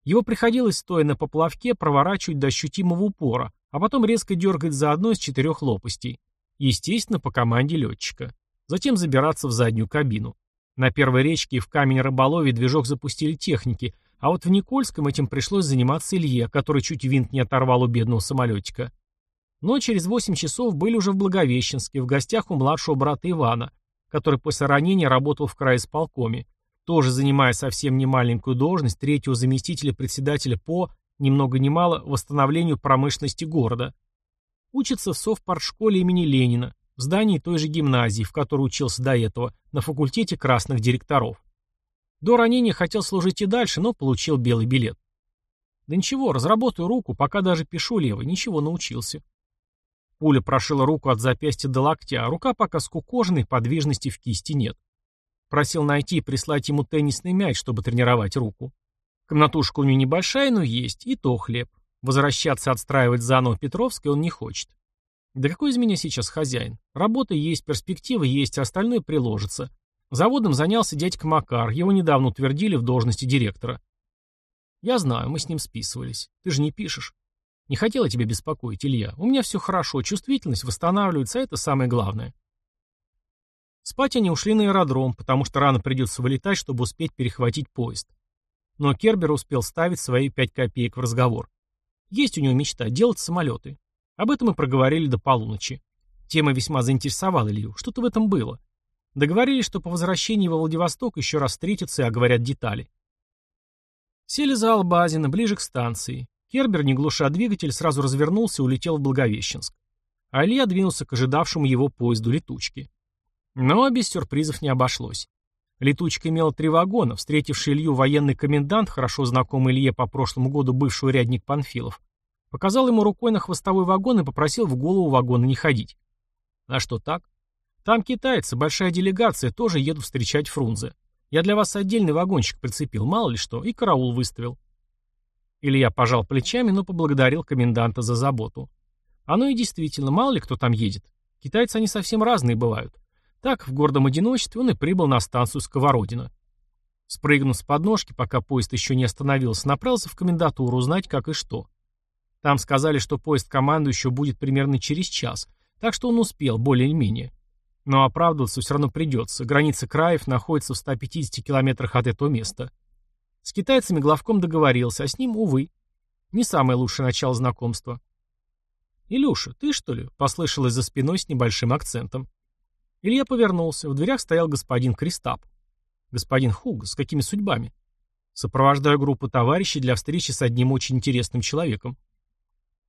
Его приходилось, стоя на поплавке, проворачивать до ощутимого упора, а потом резко дергать за одну из четырех лопастей. Естественно, по команде летчика. Затем забираться в заднюю кабину. На первой речке и в камень рыболове движок запустили техники, а вот в Никольском этим пришлось заниматься Илье, который чуть винт не оторвал у бедного самолетика. Но через 8 часов были уже в Благовещенске, в гостях у младшего брата Ивана, который после ранения работал в краисполкоме, тоже занимая совсем немаленькую должность третьего заместителя председателя по ни много ни мало, восстановлению промышленности города. Учится в совпартшколе имени Ленина, в здании той же гимназии, в которой учился до этого, на факультете красных директоров. До ранения хотел служить и дальше, но получил белый билет. Да ничего, разработаю руку, пока даже пишу левой, ничего научился. Пуля прошила руку от запястья до локтя, а рука пока скукоженной, подвижности в кисти нет. Просил найти и прислать ему теннисный мяч, чтобы тренировать руку. Комнатушка у него небольшая, но есть, и то хлеб. Возвращаться отстраивать заново Петровской он не хочет. Да какой из меня сейчас хозяин? Работа есть, перспективы есть, а остальное приложится. Заводом занялся дядька Макар, его недавно утвердили в должности директора. Я знаю, мы с ним списывались. Ты же не пишешь. Не хотела тебя беспокоить, Илья. У меня все хорошо, чувствительность восстанавливается, это самое главное. Спать они ушли на аэродром, потому что рано придется вылетать, чтобы успеть перехватить поезд. Но Кербер успел ставить свои пять копеек в разговор. Есть у него мечта – делать самолеты. Об этом мы проговорили до полуночи. Тема весьма заинтересовала Илью. Что-то в этом было. Договорились, что по возвращении во Владивосток еще раз встретятся и оговорят детали. Сели за Албазина, ближе к станции. Кербер, не глуша двигатель, сразу развернулся и улетел в Благовещенск. А Илья двинулся к ожидавшему его поезду летучки. Но без сюрпризов не обошлось. Летучка имела три вагона. Встретивший Илью военный комендант, хорошо знакомый Илье по прошлому году бывший урядник Панфилов, показал ему рукой на хвостовой вагон и попросил в голову вагона не ходить. А что так? Там китайцы, большая делегация, тоже едут встречать Фрунзе. Я для вас отдельный вагончик прицепил, мало ли что, и караул выставил. Илья пожал плечами, но поблагодарил коменданта за заботу. Оно и действительно, мало ли кто там едет. Китайцы они совсем разные бывают. Так, в гордом одиночестве он и прибыл на станцию Сковородина. Спрыгнув с подножки, пока поезд еще не остановился, направился в комендатуру узнать, как и что. Там сказали, что поезд командующего будет примерно через час, так что он успел, более-менее. Но оправдываться все равно придется. Граница краев находится в 150 километрах от этого места. С китайцами главком договорился, а с ним, увы. Не самое лучшее начало знакомства. «Илюша, ты что ли?» — послышалось за спиной с небольшим акцентом. Илья повернулся. В дверях стоял господин Кристап. «Господин Хуг, с какими судьбами?» «Сопровождаю группу товарищей для встречи с одним очень интересным человеком».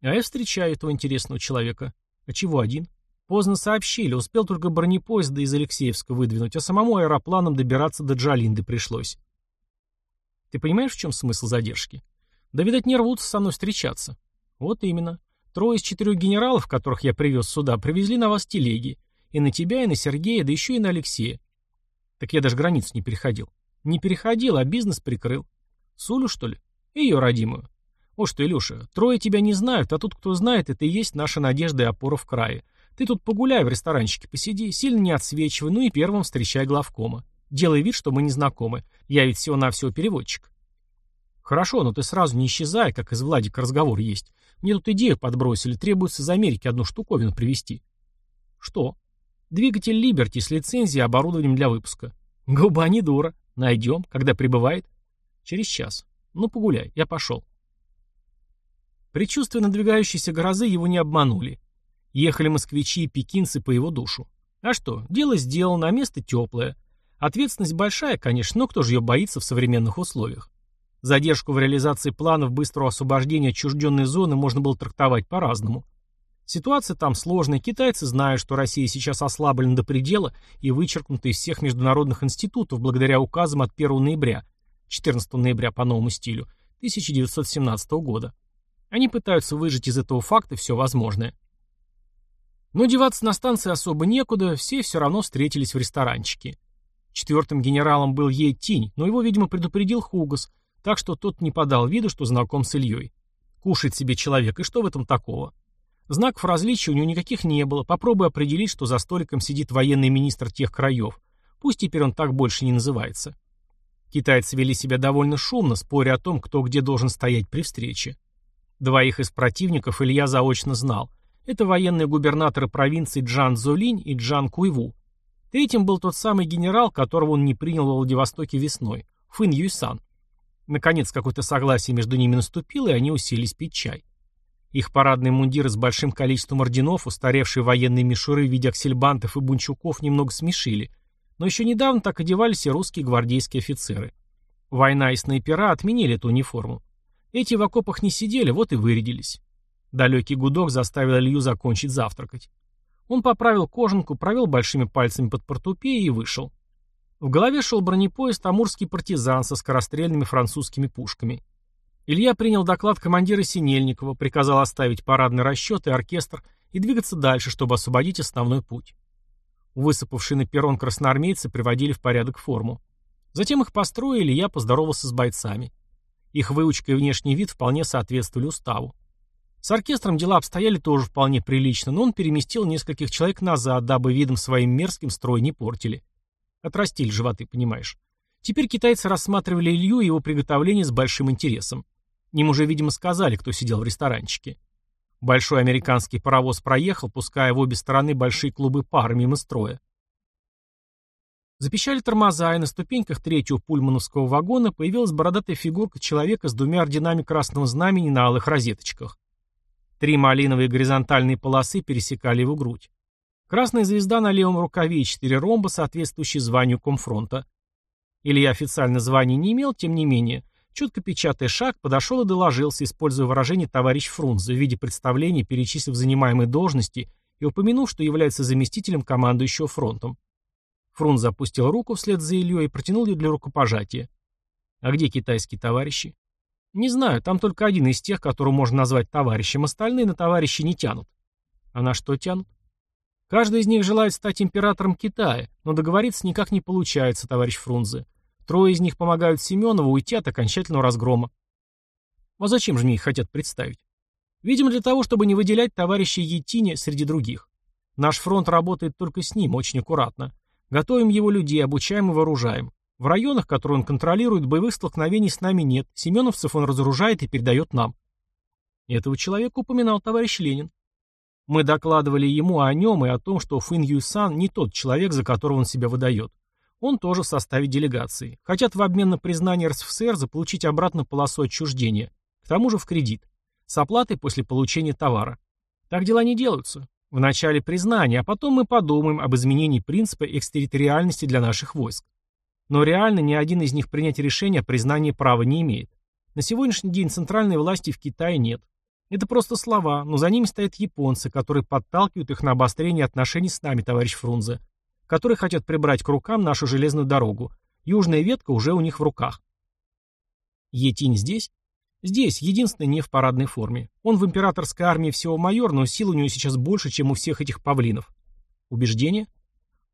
«А я встречаю этого интересного человека. А чего один?» «Поздно сообщили. Успел только бронепоезд из Алексеевска выдвинуть, а самому аэропланом добираться до Джалинды пришлось». «Ты понимаешь, в чем смысл задержки?» «Да, видать, не рвутся со мной встречаться». «Вот именно. Трое из четырех генералов, которых я привез сюда, привезли на вас телеги. И на тебя, и на Сергея, да еще и на Алексея. Так я даже границу не переходил. Не переходил, а бизнес прикрыл. Сулю, что ли? Ее родимую. О что, Илюша, трое тебя не знают, а тут, кто знает, это и есть наша надежда и опора в крае. Ты тут погуляй в ресторанчике, посиди, сильно не отсвечивай, ну и первым встречай главкома. Делай вид, что мы не знакомы. Я ведь всего-навсего переводчик. Хорошо, но ты сразу не исчезай, как из Владика разговор есть. Мне тут идею подбросили, требуется из Америки одну штуковину привезти. Что? Двигатель Liberty с лицензией и оборудованием для выпуска. Губа не дура. Найдем. Когда прибывает? Через час. Ну, погуляй. Я пошел. Предчувствия надвигающейся грозы его не обманули. Ехали москвичи и пекинцы по его душу. А что, дело сделано, а место теплое. Ответственность большая, конечно, но кто же ее боится в современных условиях? Задержку в реализации планов быстрого освобождения отчужденной зоны можно было трактовать по-разному. Ситуация там сложная, китайцы знают, что Россия сейчас ослаблена до предела и вычеркнута из всех международных институтов благодаря указам от 1 ноября, 14 ноября по новому стилю, 1917 года. Они пытаются выжать из этого факта все возможное. Но деваться на станции особо некуда, все все равно встретились в ресторанчике. Четвертым генералом был Е. Тинь, но его, видимо, предупредил Хугас, так что тот не подал виду, что знаком с Ильей. Кушает себе человек, и что в этом такого? Знаков различия у него никаких не было. Попробуй определить, что за столиком сидит военный министр тех краев. Пусть теперь он так больше не называется. Китайцы вели себя довольно шумно, споря о том, кто где должен стоять при встрече. Двоих из противников Илья заочно знал. Это военные губернаторы провинций Джан Золинь и Джан Куйву. Третьим был тот самый генерал, которого он не принял во Владивостоке весной, Фын Юйсан. Наконец, какое-то согласие между ними наступило, и они уселись пить чай. Их парадные мундиры с большим количеством орденов, устаревшие военные мишуры в виде аксельбантов и бунчуков немного смешили, но еще недавно так одевались и русские гвардейские офицеры. Война и снайпера отменили эту униформу. Эти в окопах не сидели, вот и вырядились. Далекий гудок заставил Илью закончить завтракать. Он поправил кожанку, провел большими пальцами под портупеей и вышел. В голове шел бронепоезд «Амурский партизан» со скорострельными французскими пушками. Илья принял доклад командира Синельникова, приказал оставить парадный расчет и оркестр и двигаться дальше, чтобы освободить основной путь. Высыпавшие на перрон красноармейцы приводили в порядок форму. Затем их построили, и я поздоровался с бойцами. Их выучка и внешний вид вполне соответствовали уставу. С оркестром дела обстояли тоже вполне прилично, но он переместил нескольких человек назад, дабы видом своим мерзким строй не портили. Отрастили животы, понимаешь. Теперь китайцы рассматривали Илью и его приготовление с большим интересом. Им уже, видимо, сказали, кто сидел в ресторанчике. Большой американский паровоз проехал, пуская в обе стороны большие клубы пара мимо строя. Запищали тормоза, и на ступеньках третьего пульмановского вагона появилась бородатая фигурка человека с двумя орденами Красного Знамени на алых розеточках. Три малиновые горизонтальные полосы пересекали его грудь. Красная звезда на левом рукаве и четыре ромба, соответствующие званию комфронта. Илья официально звания не имел, тем не менее, чутко печатая шаг, подошел и доложился, используя выражение «товарищ Фрунзе» в виде представления, перечислив занимаемые должности и упомянув, что является заместителем командующего фронтом. Фрунзе опустил руку вслед за Ильей и протянул ее для рукопожатия. «А где китайские товарищи?» «Не знаю, там только один из тех, которого можно назвать товарищем, остальные на товарищи не тянут». «А на что тянут?» «Каждый из них желает стать императором Китая, но договориться никак не получается, товарищ Фрунзе. Трое из них помогают Семенову уйти от окончательного разгрома». «А зачем же мне их хотят представить?» «Видимо, для того, чтобы не выделять товарища Етине среди других. Наш фронт работает только с ним, очень аккуратно. Готовим его людей, обучаем и вооружаем. В районах, которые он контролирует, боевых столкновений с нами нет. Семеновцев он разоружает и передает нам. Этого человека упоминал товарищ Ленин. Мы докладывали ему о нем и о том, что Фин Юйсан не тот человек, за которого он себя выдает. Он тоже в составе делегации. Хотят в обмен на признание РСФСР заполучить обратно полосу отчуждения. К тому же в кредит. С оплатой после получения товара. Так дела не делаются. Вначале признание, а потом мы подумаем об изменении принципа экстерриториальности для наших войск. Но реально ни один из них принять решение о признании права не имеет. На сегодняшний день центральной власти в Китае нет. Это просто слова, но за ними стоят японцы, которые подталкивают их на обострение отношений с нами, товарищ Фрунзе, которые хотят прибрать к рукам нашу железную дорогу. Южная ветка уже у них в руках. Етинь здесь? Здесь, единственный не в парадной форме. Он в императорской армии всего майор, но сил у него сейчас больше, чем у всех этих павлинов. Убеждение?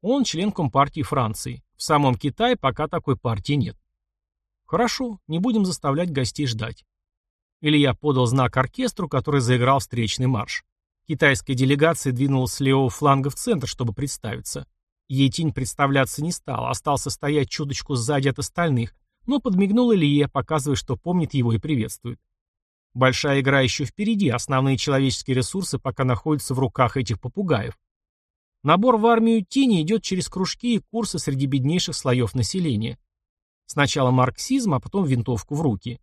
Он член Компартии Франции. В самом Китае пока такой партии нет. Хорошо, не будем заставлять гостей ждать. Илья подал знак оркестру, который заиграл встречный марш. Китайская делегация двинулась с левого фланга в центр, чтобы представиться. Етинь представляться не стал, остался стоять чуточку сзади от остальных, но подмигнул Илье, показывая, что помнит его и приветствует. Большая игра еще впереди, основные человеческие ресурсы пока находятся в руках этих попугаев. Набор в армию Тини идет через кружки и курсы среди беднейших слоев населения. Сначала марксизм, а потом винтовку в руки.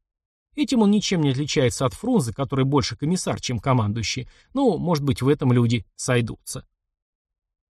Этим он ничем не отличается от Фрунзе, который больше комиссар, чем командующий. Ну, может быть, в этом люди сойдутся.